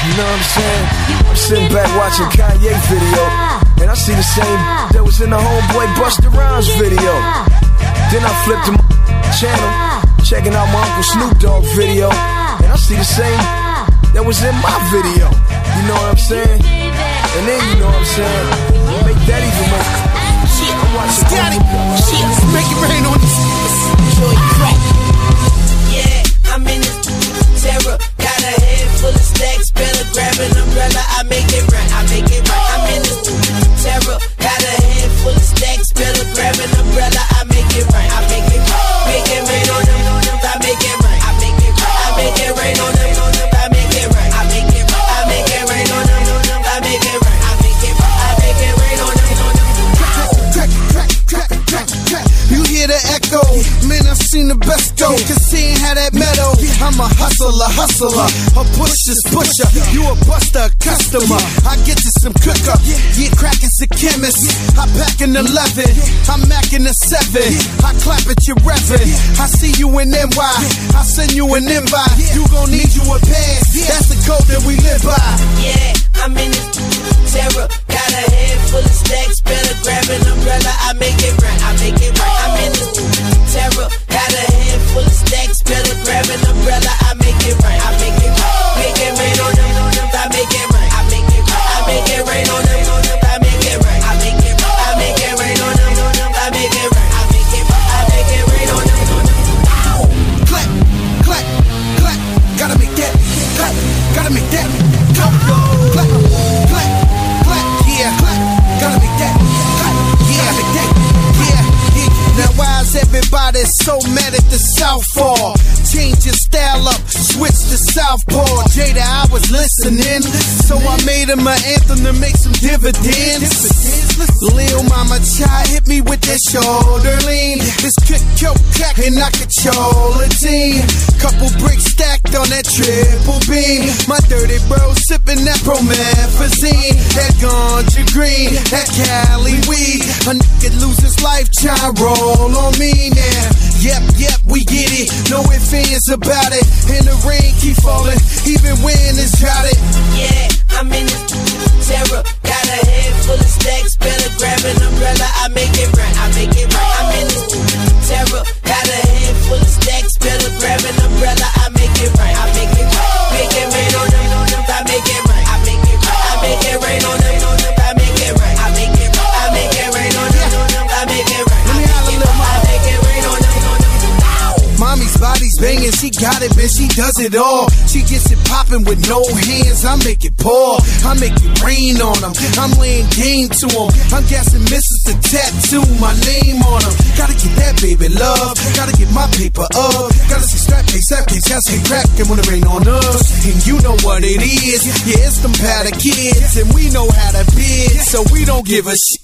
You know what I'm saying? I'm sitting back watching Kanye video, and I see the same that was in the Homeboy Busta Rhymes video. Then I flipped to my channel, checking out my Uncle Snoop Dogg video, and I see the same that was in my video. You know what I'm saying? And then you know what I'm saying? Make that even more. Shit, I'm watching. Shit, make it rain on this. Joy crack. A head full of stacks, Macking a 7. I clap at your revving. I see you in NY. I send you an invite. You gon' need you a pass. That's the code that we live by. Yeah, I'm in this terror. Got a head full of stacks, better grab an umbrella. I make it right, anthem to make some dividends. Lil Mama Chai hit me with that shoulder lean. This kick, kill, crack, and I control a team. Couple bricks stacked on that triple beam. My dirty bro sipping that promethazine. That ganja green, that Cali weed. A nigga lose his life, try roll on me now. Yep, yep, we get it. No ifs, about it. And the rain keep falling, even when it's droughted. Yeah, I'm in this terror. Got a head full of stacks, better grab an umbrella. I make it right, I make it right. I'm in got it, man, she does it all. She gets it popping with no hands, I make it pour. I make it rain on them. I'm laying game to them. I'm guessing misses the tattoo, my name on them. Gotta get that baby love, gotta get my paper up. Gotta see strap case, strap case, gotta see crack, and when it rain on us. And you know what it is, yeah, it's them powder kids, and we know how to bid, so we don't give a shit.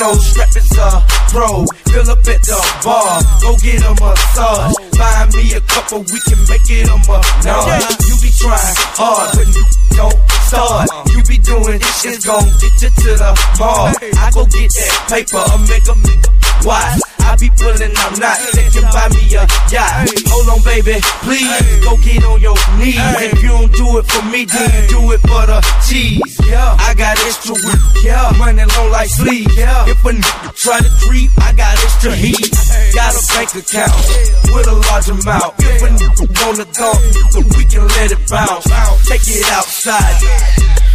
Know strap is a pro. Fill up at the bar, go get a massage. Find me a couple, we can make it a massage. You be trying hard, but you don't start. You be doing this, it's gon' get you to the mall. I go get that paper, I make a why? I be pulling, I'm not. They can buy me a yacht. Hold on, baby, please go get on your knees. If you don't do it for me, then you do it for the cheese. Yeah, I got extra weed. Yeah, money long like sleep. Yeah, if a nigga try to creep, I got extra heat. Got a bank account with a large amount. If a nigga wanna dump, we can let it bounce. Take it outside.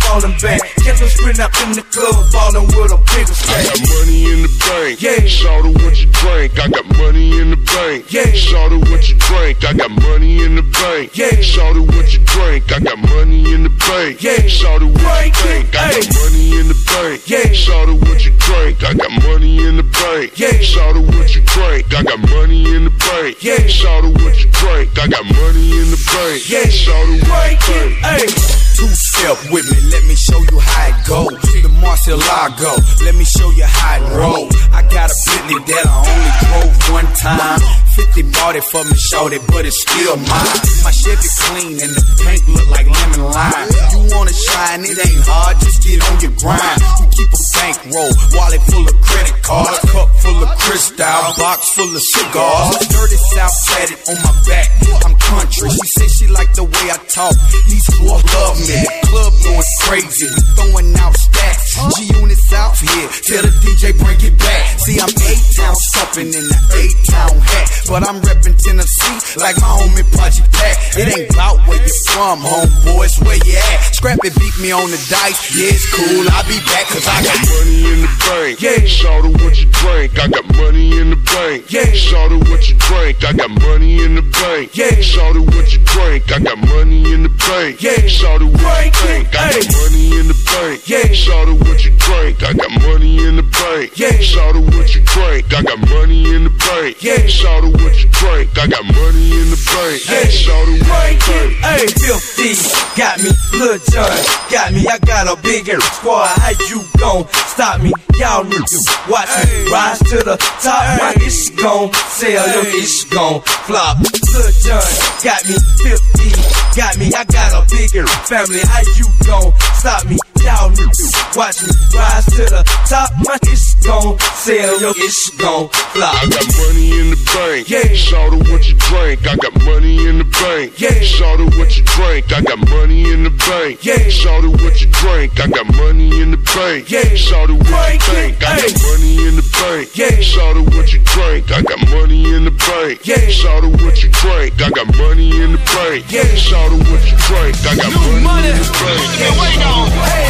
Falling back, killers sprint up in the club, falling with a bigger I got money in the bank. Yeah. Shout out what you drink. I got money in the bank. Yeah. Shout out what you drink. I got money in the bank. Yeah. Shout out what you drink. I got money in the bank. Yeah. Shout out what you drink. I got money in the bank. Yeah. Shout out what you drink. I got money in the bank. Yeah. Shout out what you drink. I got money in the bank. Yeah. Shout out what you drink. I got money in the bank. Yeah. Shout out what you Drink hey. Two step with me, let me show you how it go. The Murcielago, let me show you how it roll. I got a Bentley that I only drove one time. 50 bought it for me, showed it, but it's still mine. My Chevy clean and the paint look like lemon lime. You wanna shine, it ain't hard, just get on your grind. You keep a bankroll, wallet full of credit cards, cup full of crystal, box full of cigars. Dirty South tatted on my back, I'm country. She said she like the way I talk. These boys love me. The club going crazy, we throwing out stacks. G units out here, tell the DJ bring it back. See, I'm eight town something in the eight town hat, but I'm reppin' Tennessee like my homie Project Pat. It ain't about where you from, homeboys, where you at. Scrap it, beat me on the dice. Yeah, it's cool, I'll be back cause I got money in the bank. Yeah. Shout what you drink. I got money in the bank. Yeah. Shout what you drink. I got money in the bank. Yeah. Shout what you drink. I got money in the bank. Yeah. Shout out what you Drink it. I got hey. money in the bank. Yeah. Shout out what you drink. I got money in the bank. Yeah. Shout out what you drink. I got money in the bank. Yeah. Shout out what you drink. I got money in the bank. Yeah. Shout out what you Drink hey, filthy, got me, Lil Jon, got me, I got a bigger squad, how you gon' stop me? Y'all niggas watch me rise to the top, my ish gon' sell, your ish gon' flop. Lil Jon, got me, filthy, got me, I got a bigger family, how you gon' stop me? Y'all niggas watch me rise to the top, my ish gon' sell, your ish gon' flop. I got money in the bank. Yeah. Shout out what you drink. I got money in the bank. Yeah. Shout out what you drink. I got money in the bank. Yeah. Shout out what you drink. I got money in the bank. Yeah. Shout out what Drink you it, drink. I got money in the bank. Yeah. Shout out what you drink. I got money in the bank. Yeah. Shout out what you drink. I got money in the bank. Yeah. Shout out what you drink. I got money, money. in the bank.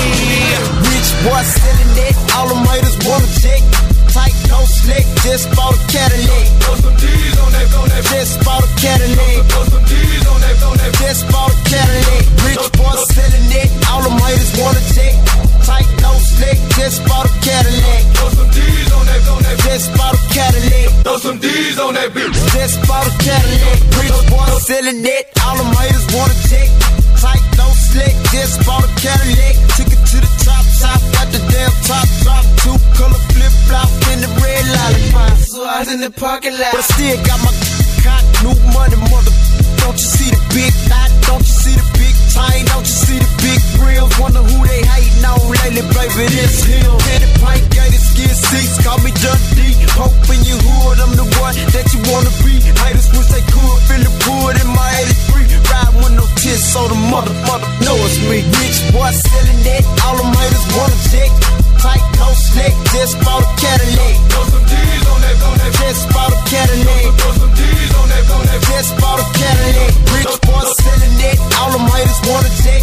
Rich boy selling it, all the haters wanna check. Tight, no slick, just bought a Cadillac. Just bought a Cadillac. Just bought a Cadillac. Rich boy selling it, all the haters wanna check. Tight, no slick, just bought a Cadillac. Throw some D's on that, on that. Just bought a Cadillac. Throw some D's on that bitch. Just bought a Cadillac. Rich boy selling it. All them haters wanna check. Slick. Just bought a Cadillac. Took it to the top, top. Got the damn top, drop. Two color flip flop in the red lollipop. So I was in the parking lot. But I still got my cock. New money, mother. Don't you see the big dot? Don't you see the big chain? Don't you see the big grills? Wonder who they hating on lately, baby. This him. Penny pint, gated skin seats. Call me Dundee. Hope in your hood, I'm the one that you wanna be. Haters wish they could feel the wood in my 83. Ride with no tits, so the mother, mother know it's me. Rich boy selling it. All them haters wanna check. Tight, no slick. Just bought a Cadillac. Throw some D's on that, on that. Just bought a Cadillac. Throw some D's on that, on that. Just bought a Cadillac. Rich boy selling it. All them haters wanna check.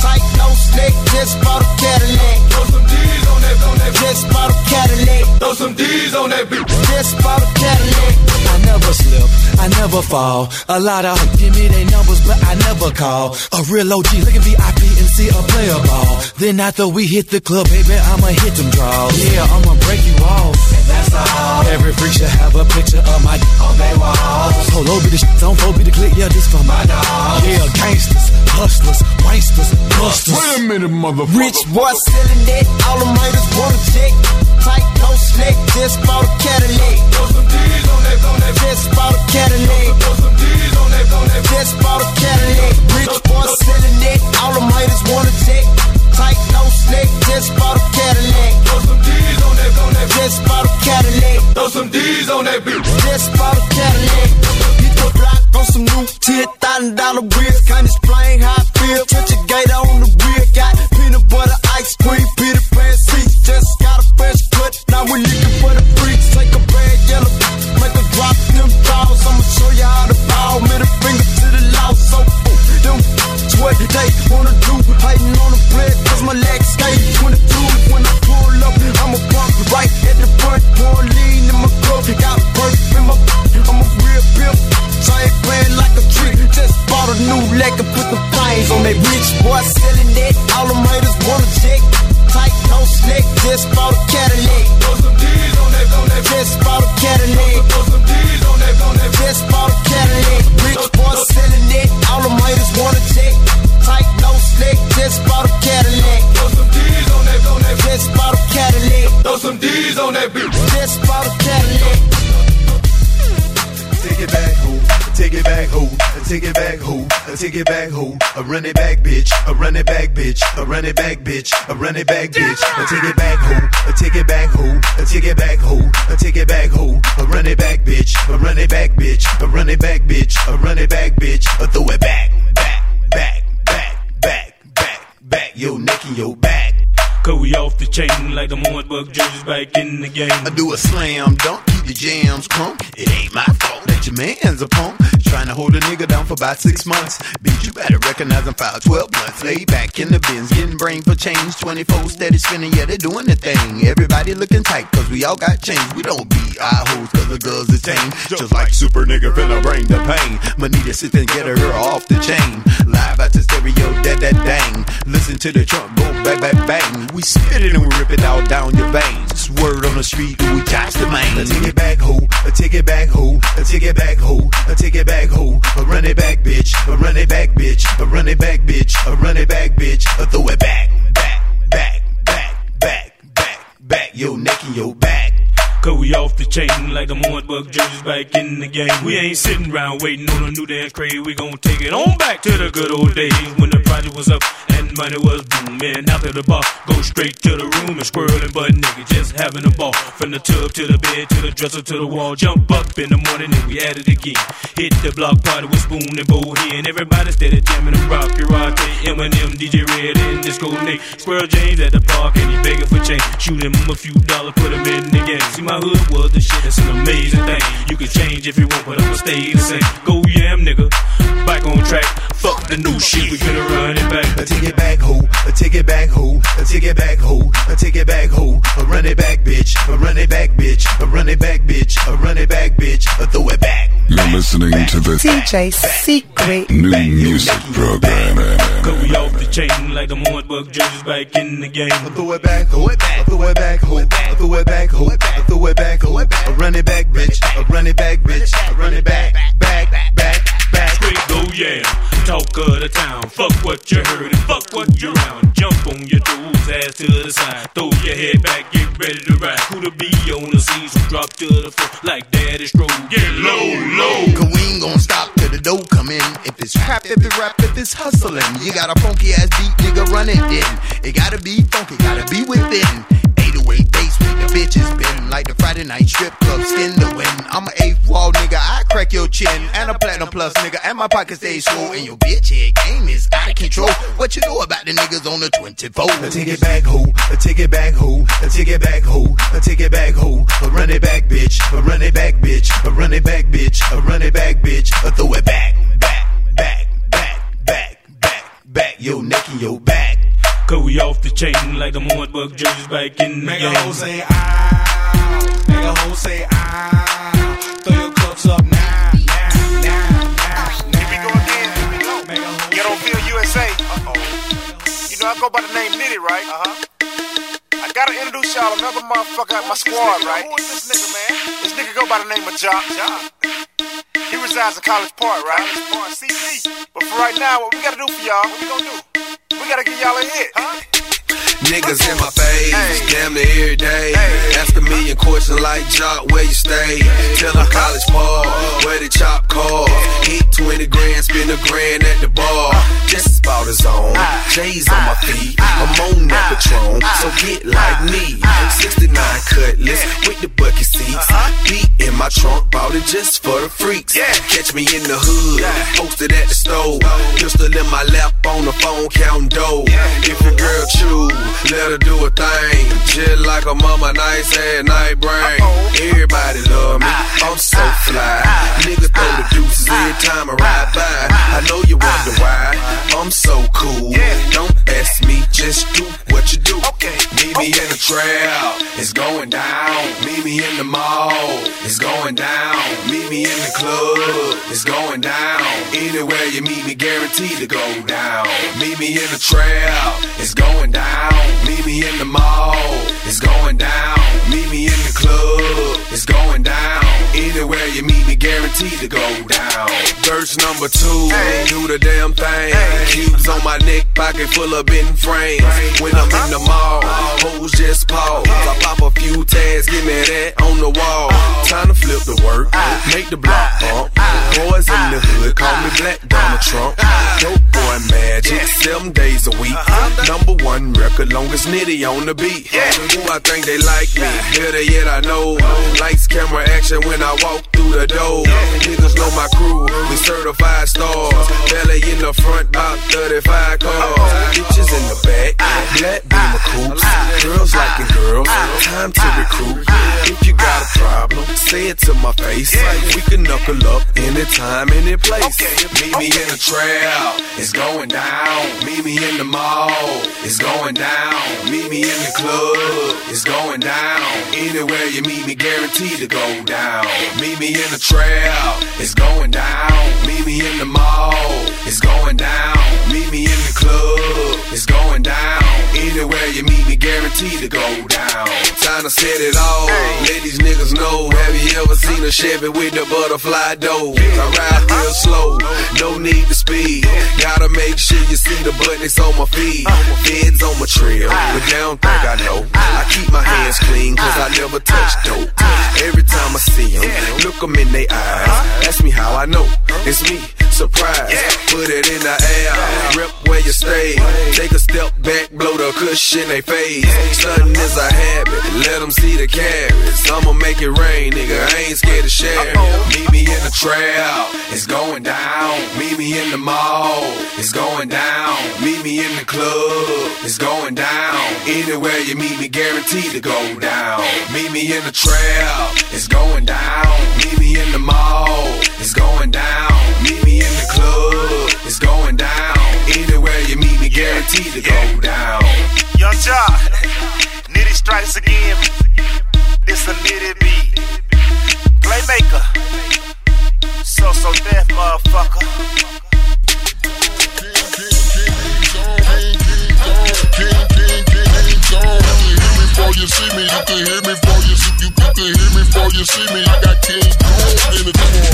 Tight, no slick. Just bought a Cadillac. Throw some D's on that, on that. Just bought a Cadillac. Throw some D's on that bitch. Just bought a Cadillac. I never slip, I never fall. A lot of give me their numbers, but I never call. A real OG, look at VIP and see a player ball. Then after we hit the club, baby, I'ma hit them draws. Yeah, I'ma break you off. And that's all. Every freak should have a picture of my d- on their wall. Polo be the shit, don't fold be the click, yeah, this for my dog. Yeah, gangsters, hustlers, wanksters, busters. Wait a minute, mother. Rich boy selling it. All the haters wanna check. Tight, no slick. Just bought a Cadillac. Throw some D's on that. Just bought a Cadillac. Just bought a Cadillac. About six months. Bitch, you better recognize I'm filed 12 months. Lay back in the bins, getting brain for change. 24 steady spinning, yeah, they doing the thing. Everybody looking tight, cause we all got change. We don't be our hoes, cause the girls is tame. Just like super nigga finna bring the pain. Manita sit and get her off the chain. Live out the stereo, that that dang. Listen to the trunk go bang bang bang. We spit it and we rip it all down your veins. Word on the street, we catch the man. A ticket back, ho. a ticket back, ho. a ticket back, ho. a ticket back, ho. A run it back, bitch. A run it back, bitch. A run it back, bitch. A run it back, bitch. a Throw it back, back, back, back, back, back, back. Your neck and your back. Cause we off the chain like the Morrisburg Jersey's back in the game. We ain't sitting around waiting on a new dance craze. We gon' take it on back to the good old days when the project was up and money was booming. Out to the bar, go straight to the room and squirreling, but nigga just having a ball. From the tub to the bed to the dresser to the wall. Jump up in the morning and we at it again. Hit the block party with Spoon and Bo and everybody steady jamming and rock karate. Eminem, DJ Red and Disco Nick. Squirrel James at the park and he begging for change. Shoot him a few dollars, put him in the game. See my hood was the shit, it's an amazing thing. You can change if you want, but I'ma stay the same. Go yam, nigga. Back on track. Fuck the new shit, we finna run it back. Take it back, ho. Take it back, ho. Take it back, ho. Run it back, bitch. Run it back, bitch. Run it back, bitch. Run it back, bitch. Throw it back. You're listening to the DJ Secret new music program. Cause we off the chain like the Morrisburg Jersey's back in the game. Throw it back, throw it back, throw it back, ho. Throw it back, ho. Throw it back, ho. run it back, bitch. Run it back, back, back, back. Go, yeah. Talk of the town. Fuck what you heard and fuck what you round. Jump on your toes, ass to the side. Throw your head back, get ready to ride. Who to be on the scene, so drop to the floor like Daddy Stroll. Get low, low. Cause we ain't gonna stop till the dough come in. If it's rap, if it's rap, if it's hustling. You got a funky ass beat, nigga, run it then. It gotta be funky, gotta be within. 808 bass with the bitches been like the Friday night strip club skin to win. I'm an eighth wall nigga, I crack your chin. And a platinum plus nigga, and my pockets stay swole. And your bitch head game is out of control. What you know about the niggas on the 24? Take it back, ho. Take it back, ho. Take it back, ho. Take it back, ho. A run it back, bitch. A run it back, bitch. A run it back, bitch. A run it back, bitch. A throw it back, back, back, back, back, back, back. Your neck and your back. Cause we off the chain like the Moonbug jerseys back in the Make game. a hoe say ow. Make a hoe say ow. Throw your cups up now, now, now, now. Here we go again. Ghettoville, USA. Uh-oh. You know, I go by the name Nitty, right? Uh-huh. I gotta introduce y'all another motherfucker at my squad, right? Who is this nigga, man? This nigga go by the name of Joc. He resides in College Park, right? College Park, CP. But for right now, what we gotta do for y'all, what we gonna do? We gotta give y'all a hit, huh? Niggas in my face, damn near every day. Ask a million questions like Joc, where you stay? Tell them college ball, where the chop call. Hit 20 grand, spend a grand at the bar. Just about his own. Ah. J's on my ah. feet, ah. I'm on that Patron, so get like me. 69 cutlass with the bucket seats. Uh-huh. Beat in my trunk, bought it just for the freaks. Catch me in the hood, posted at the store. Pistol in my lap on the phone, counting dough. If your girl choose, let her do a thing. Just like a mama, nice head, night brain. Everybody love me, I'm so fly. Niggas throw the deuces every time I ride by. I know you wonder why, I'm so cool. Don't ask me, just do what you do. Meet me in the trail, it's going down. Meet me in the mall, it's going down. Meet me in the club, it's going down. Anywhere you meet me, guaranteed to go down. Meet me in the trail, it's going down. Meet me in the mall, it's going down. Meet me in the club, it's going down. Anywhere you meet me, guaranteed to go down. Verse number two, do the damn thing. Cubes on my neck, pocket full of bitten frames. When I'm in the uh-huh. mall, uh-huh. hoes just pause. Uh-huh. I pop a few tags, give me that on the wall. Time to flip the work, make the block bump. Boys in the hood, call me Black Donald Trump. Dope boy magic, seven days a week. Number one record, longest nitty on the beat. Ooh, I think they like me. Better yet, I know. Lights, camera, action when I walk through the door. Niggas know my crew, we certified stars. Belly in the front, about 35 cars. Bitches in the back, ah. black beamer coops. Ah. Ah. Girls liking girls, time to recruit. If you got a problem, say it to my face. We can knuckle up anytime, any place. Meet me in the trail, it's going down. Meet me in the mall, it's going down. Meet me in the club, it's going down. Anywhere you meet me, guaranteed to go down. Meet me in the trail, it's going down. Meet me in the mall, it's going down. Meet me in the club, it's going down. Anywhere you meet me, guaranteed to go down. Time to set it all. Let these niggas know. Have you ever seen a Chevy with the butterfly doors? I ride real slow, no need to speed. Gotta make sure you see the buttons on my feet. Feds on my trail, but they don't think I know. I keep my hands clean, cause I never touch dope. Every time I see them, look them in their eyes. Ask me how I know. It's me, surprise. Put it in the air, rip where you stay. Take a step back, blow the cushion they face. Stunting is a habit, let them see the carrots. I'ma make it rain, nigga. I ain't scared to share. Meet me in the trail, it's going down. Meet me in the mall, it's going down. Meet me in the club, it's going down. Anywhere you meet me, guaranteed to go down. Meet me in the trail, it's going down. Meet me in the mall, it's going down. Meet me in the club, it's going down. Anywhere you meet me, guaranteed to go down. Yung Joc, Nitty strikes again. This a Nitty beat. Playmaker. So so deaf, motherfucker. Before you see me, you can hear me me before you see you, you can hear me before you see me. I got King Kong in the trunk.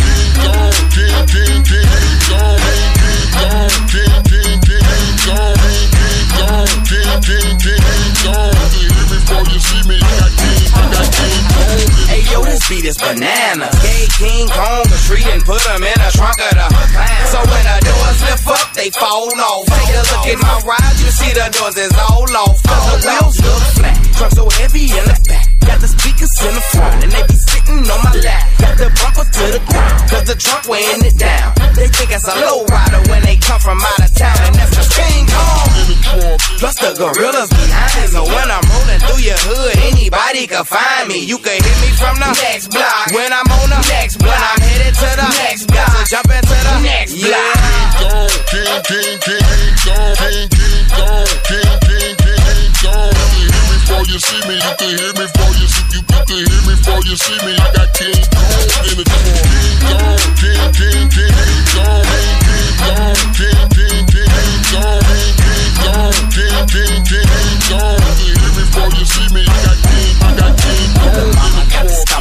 King, King, King, King Kong, King Kong, King, King, King, Kong, King Kong, King, King, King Kong. You can hear me before you see me. I got King, I got King Kong. Yo, this beat is banana. Gay King Kong a treat and put him in a trunk of the clown. So when the doors lift up, they fall off. Take a look at my ride, you see the doors is all off. Cause the wheels look flat. Trunk so heavy in the back. Got the speakers in the front and they be sitting on my lap. Got the bumper to the ground, cause the trunk weighing it down. They think it's a low rider when they come from out of town, and that's the King Kong. Plus the gorillas behind, so when I'm rolling through your hood, anybody can find me. You can hit me from the next block when I'm on the next block. When I'm headed to the next block, so jump into the next block. King, King, King, King Kong, King, King Kong, King, King, King, King Kong. You can hear me before you see me. You can hear me before you see you. You can hear me before you see me. I got King Kong in the trunk. King Kong, King, King, King, King Kong, King Kong, King, King, King, King Kong, King Kong, King, King, King, King Kong. You can hear me before you see me. I got King, I got King Kong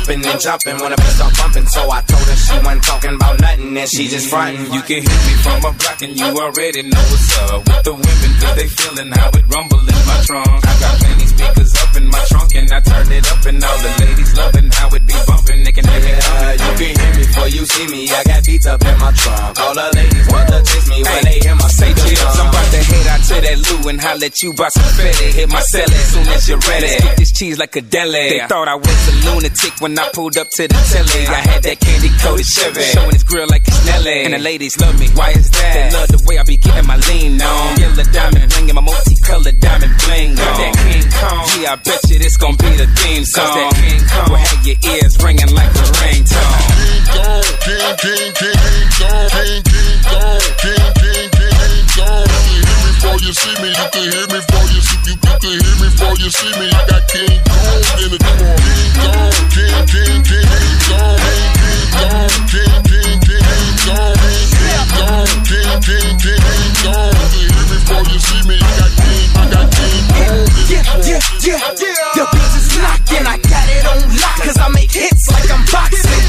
in the Got to stomping and jumping when the beat start bumping. So I told her she wasn't talking about nothing and she just frontin'. You can hear me from a block and you already know what's up with the women cause they feeling how it rumble in my trunk. I got plenty speakers up in my trunk and I turn it up and all the ladies loving how it be bumping. They can hear it Uh, you can hear me before you see me. I got beats up in my trunk. All the ladies want to chase me when they hear my Say I'm about to head out to that loo and holler at you about some fetty. Hit my celly as soon as you're ready. Get this cheese like a deli. They thought I was a lunatic when I pulled up to the telly. I had that candy coated Chevy, showing his grill like it's Nelly. And the ladies love me. Why is that? They love the way I be getting my lean on. Yellow diamond ring and my multicolored diamond bling on. That King Kong, yeah, I bet you this gon' be the theme song. Cause that King Kong will have your ears ringing like a ringtone. King, King, King, King Kong, King, King Kong, King, King, King, before you see me. You can hear me before you see you. You can hear me before you see me. I got King Kong in the trunk. King Kong, King, King, King, King Kong, King Kong, King, King, King, King Kong, King Kong, King, King, King, King Kong. You can hear me before you see me. I got King, I got King Kong in the Yeah, yeah, yeah, yeah. The beat is knocking, I it lock, cause I make hits like I'm boxing.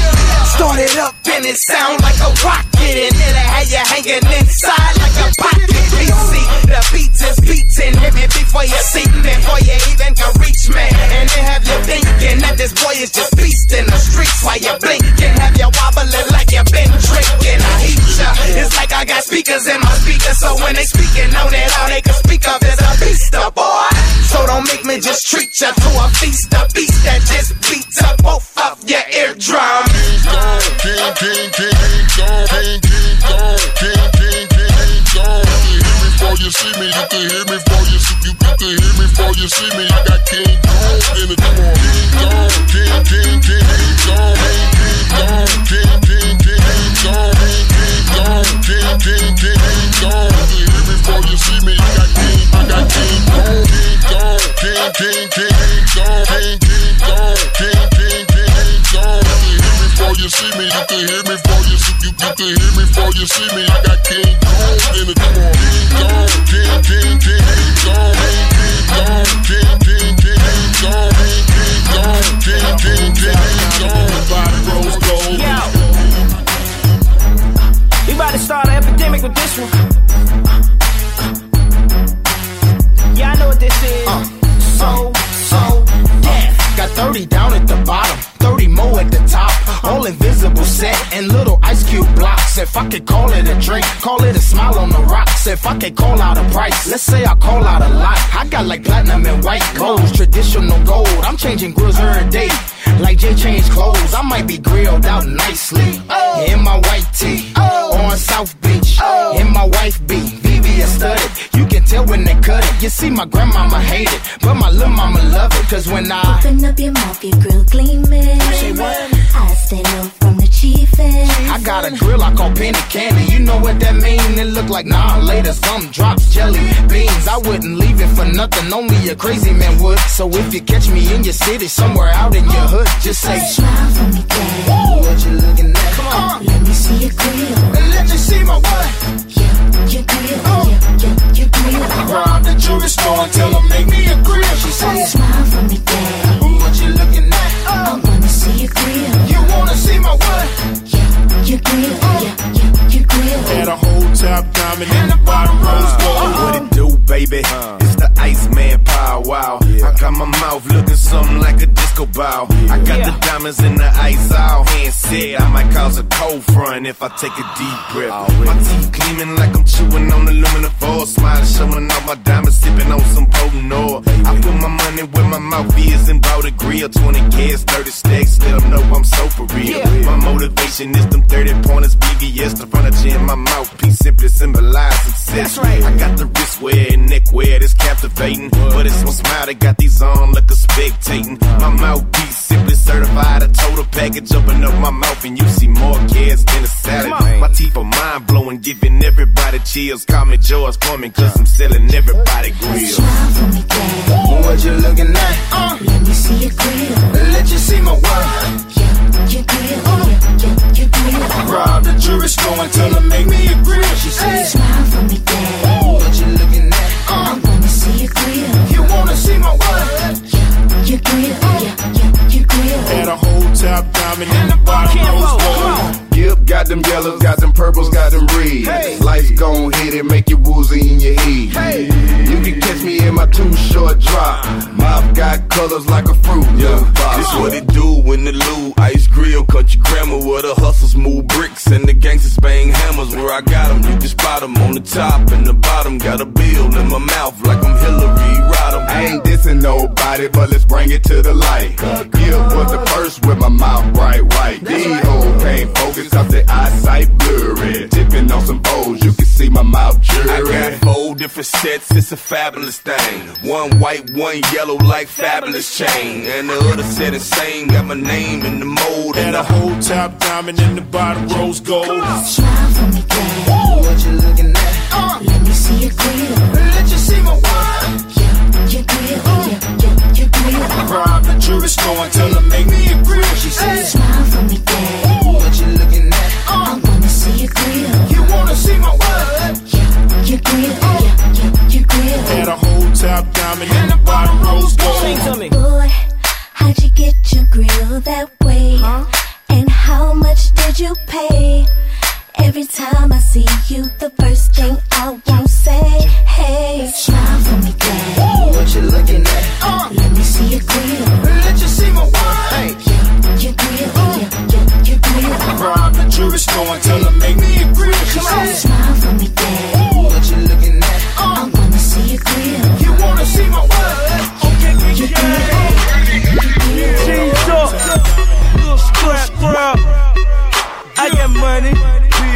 Started up and it sound like a rocket, and then I had you hanging inside like a pocket. BC, the beats is beating, hit me before you see, me, before you even can reach me. And then have you thinking that this boy is just beast in the streets while you blinking, have you wobbling like you been drinking. I heat ya, it's like I got speakers in my speakers, so when they speaking on it, all they can speak of is a beast, boy. So don't make me just treat ya to a feast, a beast that just beats up both of your eardrums. King, King, King, King King, King King, King, King, King before you see me. You can hear me before you see you. You can hear me before you see me. I got King Kong in the trunk. King Kong, King, King, King, King Kong, King Kong, King, King, King, King Kong, King Kong, King, King, King, King Kong. You can hear me before you see me. I got King, I got King Kong, King King, King, King, King King, Kong, King, King, King, King Kong. You can hear me before you see me. You can hear me before you see you. You can hear me before you see me. I got King Kong in the trunk. King Kong, King, King, King, King King King, King, King, If I could call out a price, let's say I call out a lot. I got like platinum and white gold, traditional gold. I'm changing grills every day. Like Jay changed clothes, I might be grilled out nicely. In my white tee, on South Beach. In my wife beat, VVS studded. Tell when they cut it. You see, my grandmama hate it, but my little mama love it. Cause when I Open up your mouth, your grill gleaming. Say what? I stay low from the chiefin'. I got a grill I call penny candy. You know what that mean? It look like nah later. Some drops jelly beans. I wouldn't leave it for nothing. Only a crazy man would. So if you catch me in your city, somewhere out in your hood, just say Smile for me, daddy. What you looking at? Come on. Let me see your grill. And let you see my what? you you, the jewelry store and tell make me a. She smile for me, you looking at? Oh. Wanna see you grill. You wanna see my what? You, you, a whole top diamond and the bottom rose gold. What it baby. Uh, it's the Iceman Paul Wall. Yeah. I got my mouth looking something like a disco ball. Yeah. I got yeah. the diamonds in the ice all hand said. I might cause a cold front if I take a deep breath. Already. My teeth gleaming like I'm chewing on aluminum foil. Smile showing off my diamonds, sipping on some potent oil. I put my money where my mouth is and bought a grill. 20 kids, 30 stacks, let them know I'm so for real. My motivation is them 30 pointers, BBs, the furniture in my mouthpiece simply symbolize success. That's right. I got the wristwear and neckwear that's captivating. But it's my smile that got these on like a spectating. My mouthpiece simply certified, a total package. Open up my mouth and you see more gas than a salad. My teeth are mind blowing, giving everybody chills. Call me George Foreman, cause I'm selling everybody grills. What you looking at? Uh. Let me see your grill. Let you see my what? Your grill. Uh. Your, your grill. Rob the jewelry store and tell her make me a grill. She said, Smile for me, Dad. Grill. You wanna see my what? Your grill. Your, your, your grill. Had a whole top diamond in the bottom rose gold. Yep, got them yellows, got them purples, got them reds. Lights gon' hit it, make you woozy in your head. You can catch me in my too short drop. Mouth got colors like a fruit. Yeah, This what it do when the Lou Ice Grill Country Grammar where the hustlers move bricks and the gangsters bang hammers where I got 'em. You can spot 'em on the top and the bottom got a bill in my mouth like I'm Hillary Rodham I ain't dissing nobody, but let's bring it to the light. Gipp was the first with my mouth bright white. These hoes can't focus cause their eyesight blurry. Tipping on some O's, you can see my mouth I jury. got four different sets, it's a fabulous thing. One white, one yellow, like fabulous chain. And the other set insane, got my name in the mold. Had And the whole top diamond in the bottom rose gold. Smile for me, Dad. What you looking at? Uh. Let me see your grill. Let you see my what? Your grill. Uh. Your, your, your grill. Rob the jewelry store and tell her make me a grill. She said, Smile for me, Dad. Grill. Had a whole top diamond in the bottom rose gold. Boy, how'd you get your grill that way? And how much did you pay? Every time I see you, the first thing I won't say, hey, smile for me, Dad. What you looking at? Uh. Let me see your grill. Let you see my what? Your grill. Your, your, your grill. Rob the jewelry store and tell her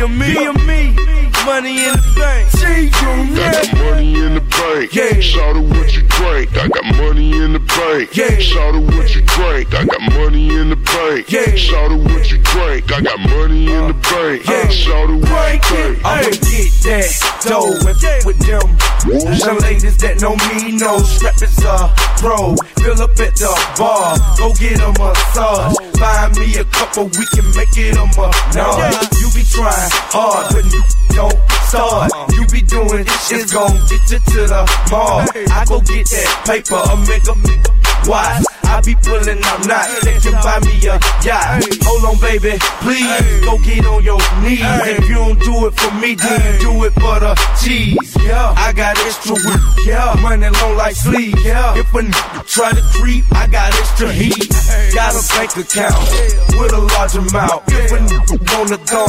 a me, a me. Money in the bank. Got the money in the bank. Yeah. Shout out what you drink. I got money in the bank. Yeah. Shout out what you drink. I got money in the bank. Yeah. Shout out what you drink. I got money in the bank. Yeah. Shout out what you drink. I'ma get that dough and f- with them. Some ladies that know me know strap is a pro. Fill up at the bar, go get a massage. Find oh. me a couple, we can make it a massage. You trying hard, but you don't start. Uh-huh. You be doing shit's gon' get you to the mall. I go get that paper, a make a wise. I be pulling up knots that can buy me a yacht. Hold on, baby, please go get on your knees. If you don't do it for me, then you do it for the cheese. Yeah, I got extra weed. Yeah, money long like sleep. Yeah, if a n- try to creep, I got extra heat. Got a bank account with a large amount. If a n- wanna go,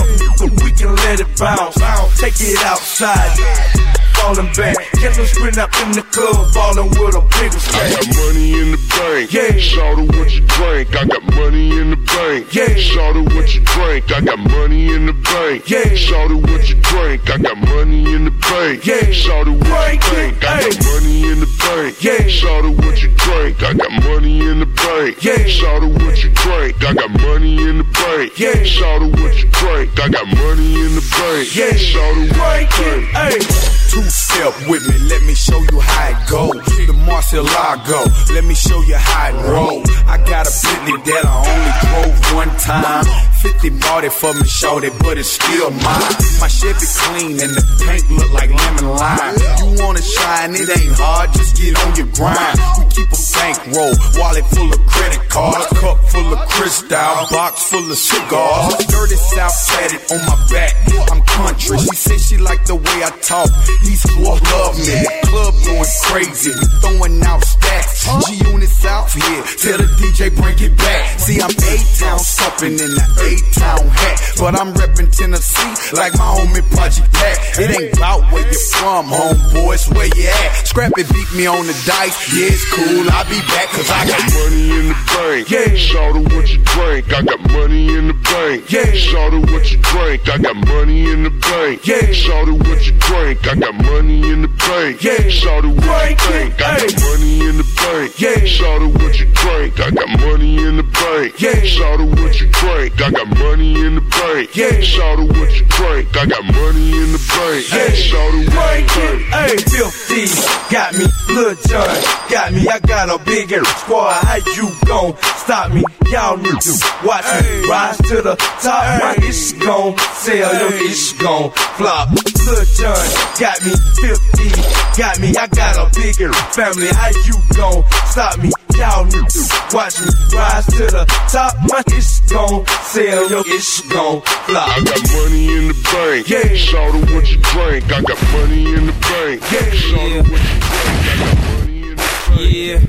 we can let it bounce. Take it outside. Falling back, get them sprint up in the club, falling with a bigger I got money in the bank. Yeah. Shout out what you drink. I got money in the bank. Yeah. Shout out what you drink. I got money in the bank. Yeah. Shout out what you drink. I got money in the bank. Yeah. Shout out what you Drink I got money in the bank. Yeah. Shout out what you drink. I got money in the bank. Yeah. Shout out what you drink. I got money in the bank. Yeah. Shout out what you drink. I got money in the bank. Yeah. Shout out what you Drink hey. Two step with me, let me show you how it go. The Murcielago, let me show you how it roll. I got a Bentley that I only drove one time. 50 bought it for me, showed it, but it's still mine. My Chevy clean and the paint look like lemon lime. You wanna shine, it ain't hard, just get on your grind. We keep a bankroll, wallet full of credit cards, cup full of crystal box full of cigars. Dirty South tatted on my back. I'm country. She said she like the way I talk. These boys love me. Club going crazy. We throwing out stacks. G units out here. Tell the DJ bring it back. See, I'm A-Town something in the A-Town hat. But I'm reppin' Tennessee like my homie Project Pat. It ain't about where you from, homeboys, where you at. Scrappy beat me on the dice. Yeah, it's cool. I'll be back cause I got money in the bank. Yeah. Shout out what you drink. I got money in the bank. Yeah. Shout out what you drink. I got money in the bank. Yeah. Shout out what you drink. I got money in the bank. Yeah. Shout out what you think. I got money in the bank. Yeah. Shout out what you drink. I got money in the bank. Yeah. Shout out what you drink. I got money in the bank. Yeah. Shout out what you drink. I got money in the bank. Yeah. Shout out what you drink. Hey, filthy, got me, Lil Jon, got me. I got a bigger squad. How you gon' stop me? Y'all need to watch me rise to the top. My ish gon' sell, your ish gon' flop. Lil Jon, got me, filthy, got me. I got a bigger family. How you gon' stop me? Y'all need to watch me rise to the top. My ish gon' sell, your ish gon' fly. I got money in the bank. Yeah. Shout out what you drink. I got money in the bank. Yeah. Shout out what you drink. I got money in the bank. Yeah,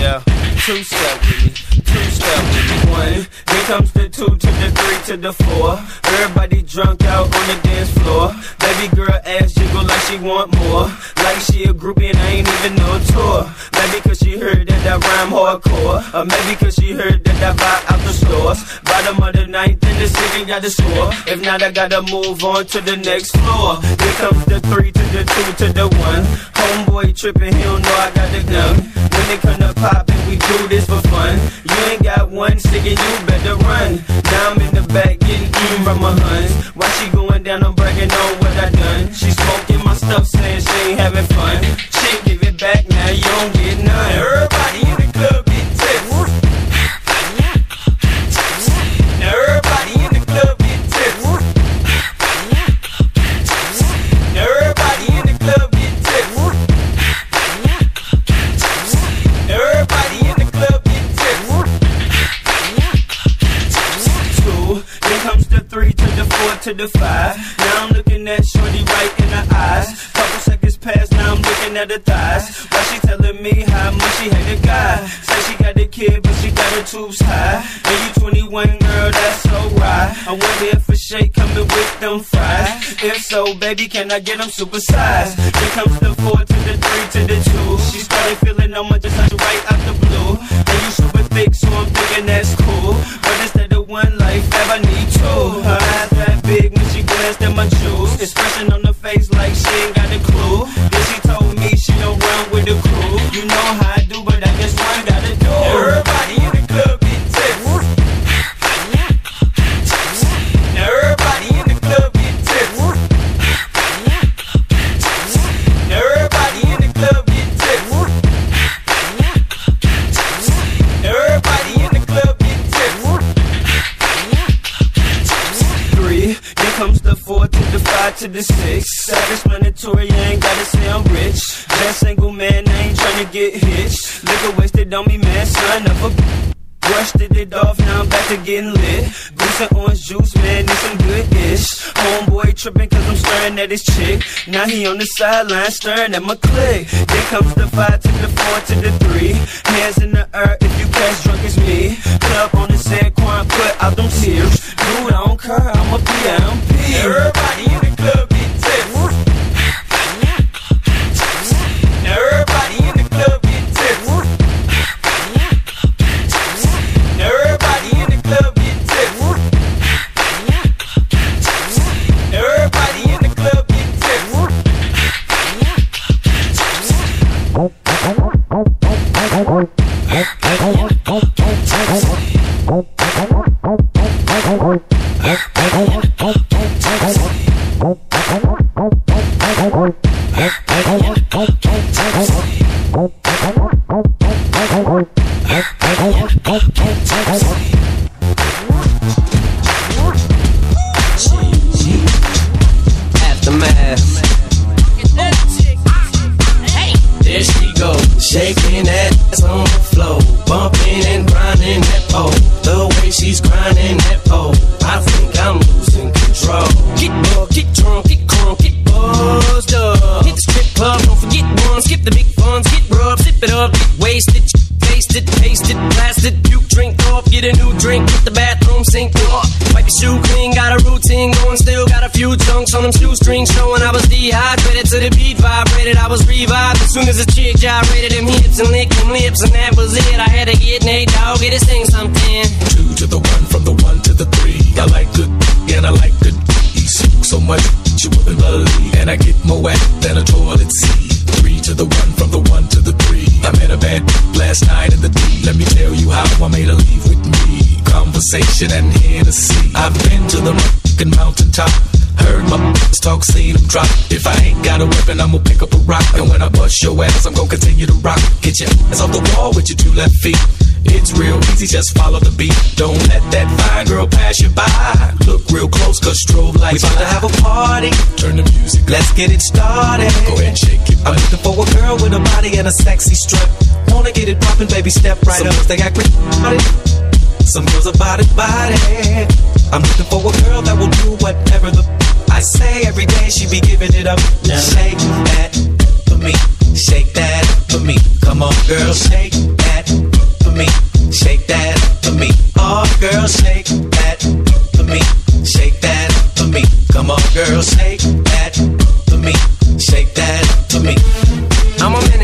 yeah. Two step with me, two step. One, then comes the two to the three to the four. Everybody drunk out on the dance floor. Baby girl ass jiggle like she want more. Like she a groupie and I ain't even no tour. Maybe cause she heard that I rhyme hardcore. Or maybe cause she heard that I buy out the stores. Bottom of the ninth and the city got the score. If not, I gotta move on to the next floor. Here comes the three to the two to the one. Homeboy tripping, he don't know I got the gun. When they come to poppin', we do this for fun. You ain't got one stick and you better run. Now I'm in the back getting eaten from my huns. Why she going down, I'm bragging on what I done. She smoking my stuff, saying she ain't having fun. She give it back, now you don't get none. Everybody to the five. Now I'm looking at Shorty right in the eyes. Couple seconds pass, now I'm looking at her thighs. Why she telling me how much she hate a guy. Say she got a kid, but she got her tubes high. And you 21, girl, that's so right. I wonder if a shake coming with them fries. If so, baby, can I get them supersized? Then comes the four to the three to the two. She started feeling I'm just touch right out the blue. And you super thick, so I'm thinking that's cool. But instead of one life, ever need two. Glanced at my jewels. Expression on the face like she ain't got to the six. Self-explanatory, I ain't gotta say I'm rich. Just single man, I ain't tryna get hitched. Liquor wasted on me, man, son of a. Brushed it off, now I'm back to getting lit. Goose and orange juice, man, this some good ish. Homeboy tripping cause I'm staring at his chick. Now he on the sideline staring at my click. Then comes the five to the four to the three. Hands in the air if you catch drunk as me. Club on the set, Quan put out them tears. Dude, I don't care, I'm a PMP. Everybody in the shoestrings showing I was dehydrated to the beat vibrated. I was revived as soon as the chick gyrated them hips and licked them lips, and that was it. I had to get Nate Dogg, get his thing something. Two to the one, from the one to the three. I like good and I like good. He smoke so much you wouldn't believe, and I get more wet than a toilet seat. Three to the one, from the one to the three. I met a bad last night in the D. Let me tell you how I made her leave with me. Conversation and Hennessy. I've been to the mountain mountaintop. Talk, seen them drop. If I ain't got a weapon, I'm gonna pick up a rock. And when I bust your ass, I'm gonna continue to rock. Get your ass off the wall with your two left feet. It's real easy, just follow the beat. Don't let that fine girl pass you by. Look real close, cause strobe lights. We about to have a party. Turn the music, let's get it started. Go ahead and shake it. I'm looking for a girl with a body and a sexy strut. Wanna get it poppin', baby, step right up. They act retarded. Some girls about it, body. I'm looking for a girl that will do whatever the I say every day. She be giving it up. Now shake that for me. Shake that for me. Come on, girl, shake that for me. Shake that for me. Oh, girl, shake that for me. Shake that for me. Come on, girl, shake that for me. Shake that for me.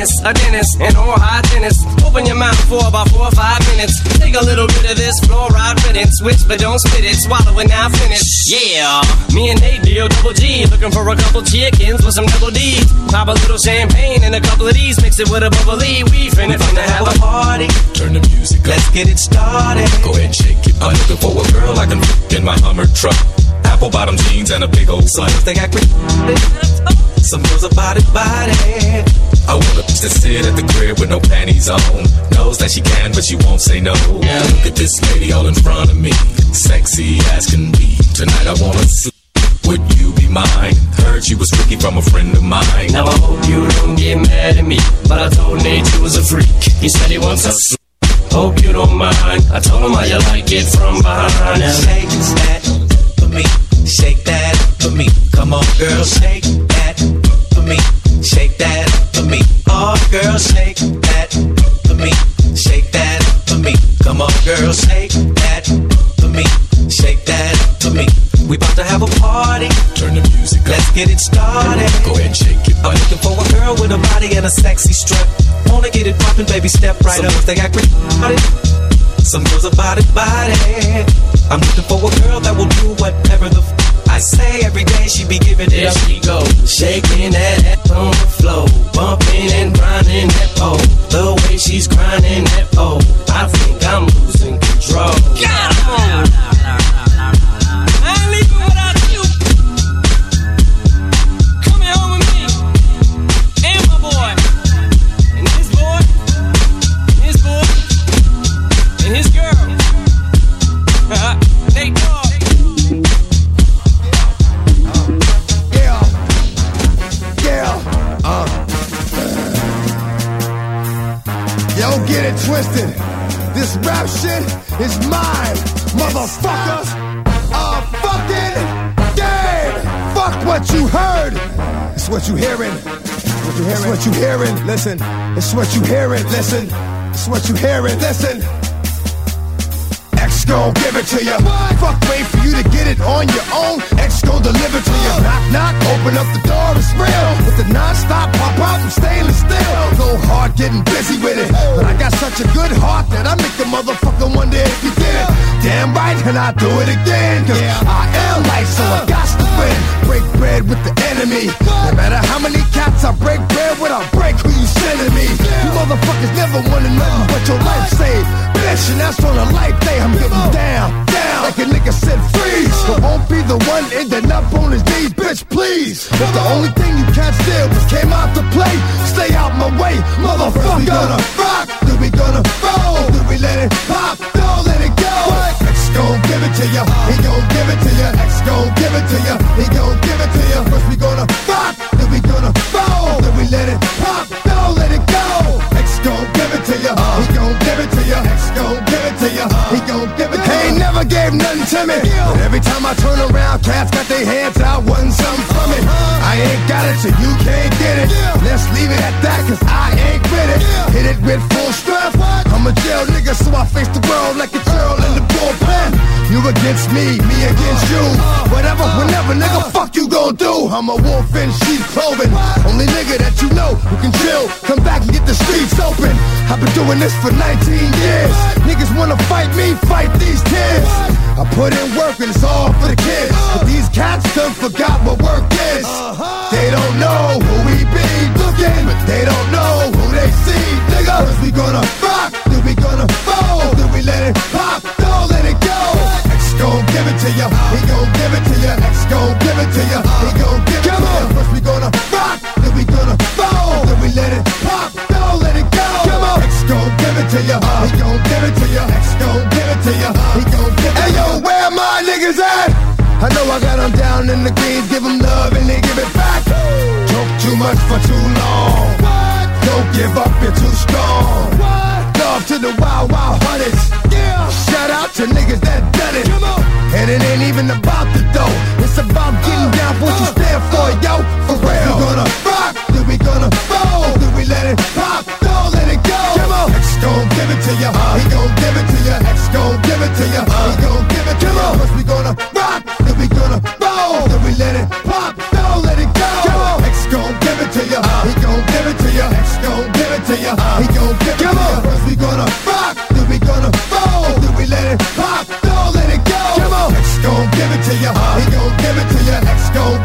I'm a dentist, and or high tennis. Open your mouth for about four or five minutes. Take a little bit of this fluoride riddance. Switch, but don't spit it. Swallow it now, finish. Yeah, me and Nate deal double G. Looking for a couple chickens with some double D's. Pop a little champagne and a couple of these. Mix it with a bubbly. We finna, finna have a party. Turn the music, up. let's get it started. Go ahead shake it. I'm looking for a girl I can in my Hummer truck. Apple bottom jeans and a big old slut. They act retarded. Some girls about it, body. I want a bitch to sit at the crib with no panties on. Knows that she can, but she won't say no. Look at this lady all in front of me. Sexy as can be. Tonight I wanna sleep. Would you be mine? Heard she was freaky from a friend of mine. Now I hope you don't get mad at me. But I told Nate you was a freak. He said he wants us. Hope you don't mind. I told him how you like it from behind. Now Shake that for me. Shake that for me. Come on, girl, shake that me. Shake that for me. Oh, girl, shake that for me. Shake that for me. Come on, girl, shake that for me. Shake that for me. We about to have a party. Turn the music up. Let's get it started. Go ahead and shake it. I'm looking for a girl with a body and a sexy strut. Wanna get it poppin', baby, step right up. They act retarded. Some girls about it, body. I'm looking for a girl that will do whatever the f- I say every day she be giving it up. she go, shaking that ass on the floor, bumping and grinding that pole. The way she's grinding that pole, I think I'm losing shit is mine, motherfucker. Uh, fucking dead. Fuck what you heard. It's what you hearing. It's what you hearing. It's what you hearing. Listen. It's what you hearing. Listen. It's what you hearing. Listen. Gon' give it to you. Fuck, wait for you to get it on your own. X gon' deliver to you. Knock, knock, open up the door, it's real. With the non-stop pop out and stainless steel. Go hard getting busy with it. But I got such a good heart that I make the motherfucker wonder if you did it. Damn right, and I do it again. Cause I am life, so I got to win. Break bread with the enemy. No matter how many cats I break bread with, I break who you sending me. You motherfuckers never wanted nothing but your life saved. Bitch, and that's on a life day. I'm getting down, down. Like a nigga said, freeze. But won't be the one ending up on his knees, bitch, please. If the only thing you can't steal was came out to play, stay out my way, motherfucker. We gonna rock, then we gonna roll, then we let it pop, don't let it go. X gon' give it to ya, uh-huh. he gon' give it to ya. X gon' give it to ya, he gon' give it to ya. First we gonna rock, then we gonna roll, then we let it pop, don't let it go. X gon' give it to ya, uh-huh. he gon' give it to ya. X gon' to ya, he gon' gon' give it. He ain't never gave nothing to me. But every time I turn around, cats got their hands out, wanting something from it. I ain't got it, so you can't get it. Let's leave it at that, cause I ain't with it. Hit it with full strength. I'm a jail nigga, so I face the world like a girl in the bullpen. You against me, me against you. Whatever, whenever, nigga, fuck you gon' do. I'm a wolf in sheep's clothing. Only nigga that you know who can chill. Come back and get the streets open. I've been doing this for 19 years. Niggas wanna fight me, fight these kids. I put in work and it's all for the kids. But these cats done forgot what work is. They don't know who we be looking, but they don't know who they see. Nigga, First we gonna fuck, then we gonna to ya, he gon' give it to ya. X gon' give it to ya, he gon' give it to ya. First we gonna rock, then we gonna fold, then we let it pop, don't let it go. Come on, X gon' give it to ya, he gon' give it to ya. X gon' give it to ya, he gon' give it to ya. Hey yo, where my niggas at? I know I got them down in the greens, give them love and they give it back. Talk too much for too long. Don't give up, you're too strong. Love to the wild, wild hunters. Shout out to niggas that done it. And it ain't even about the dough. It's about getting down for what you uh. stand for, yo. For real. We gonna rock, then we gonna fold, then we let it pop, don't let it go. Come on. X gon' give it to ya. Uh. He gon' give it to ya. X gon' give it to ya. Uh. He gon' give it to ya. First we gonna rock, then we gonna fold, then we let it pop, don't let it go. Come on. X gon' give it to ya. He gon' give it to ya. X gon' give it to ya. He gon' give it to ya. First we gonna rock, then we gonna fold, then we let it pop, don't let it go. Come on. X gon' give it to ya. He gon' give it to ya. X gon'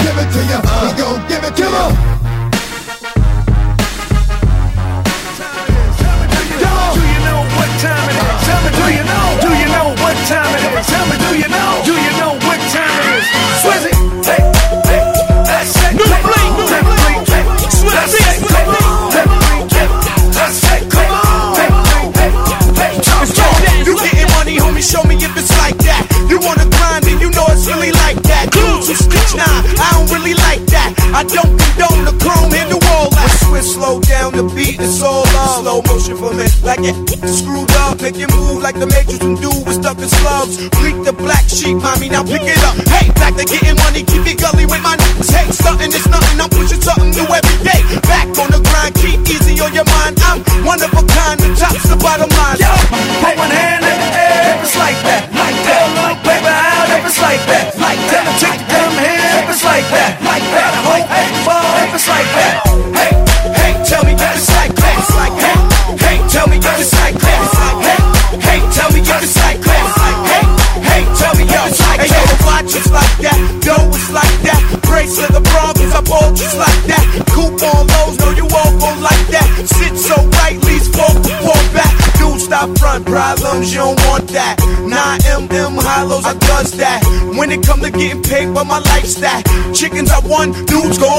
by my lifestyle, chickens I won, dudes go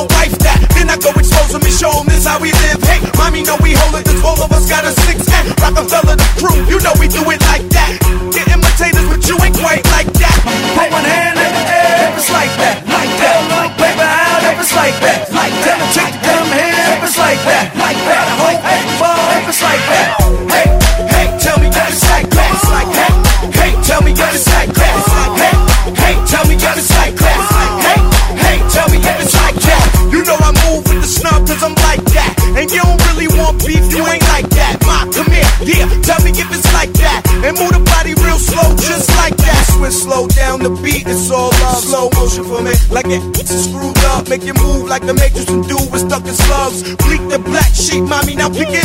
like the matrix and do with stuck in slugs. Bleak the black sheep, mommy, now pick it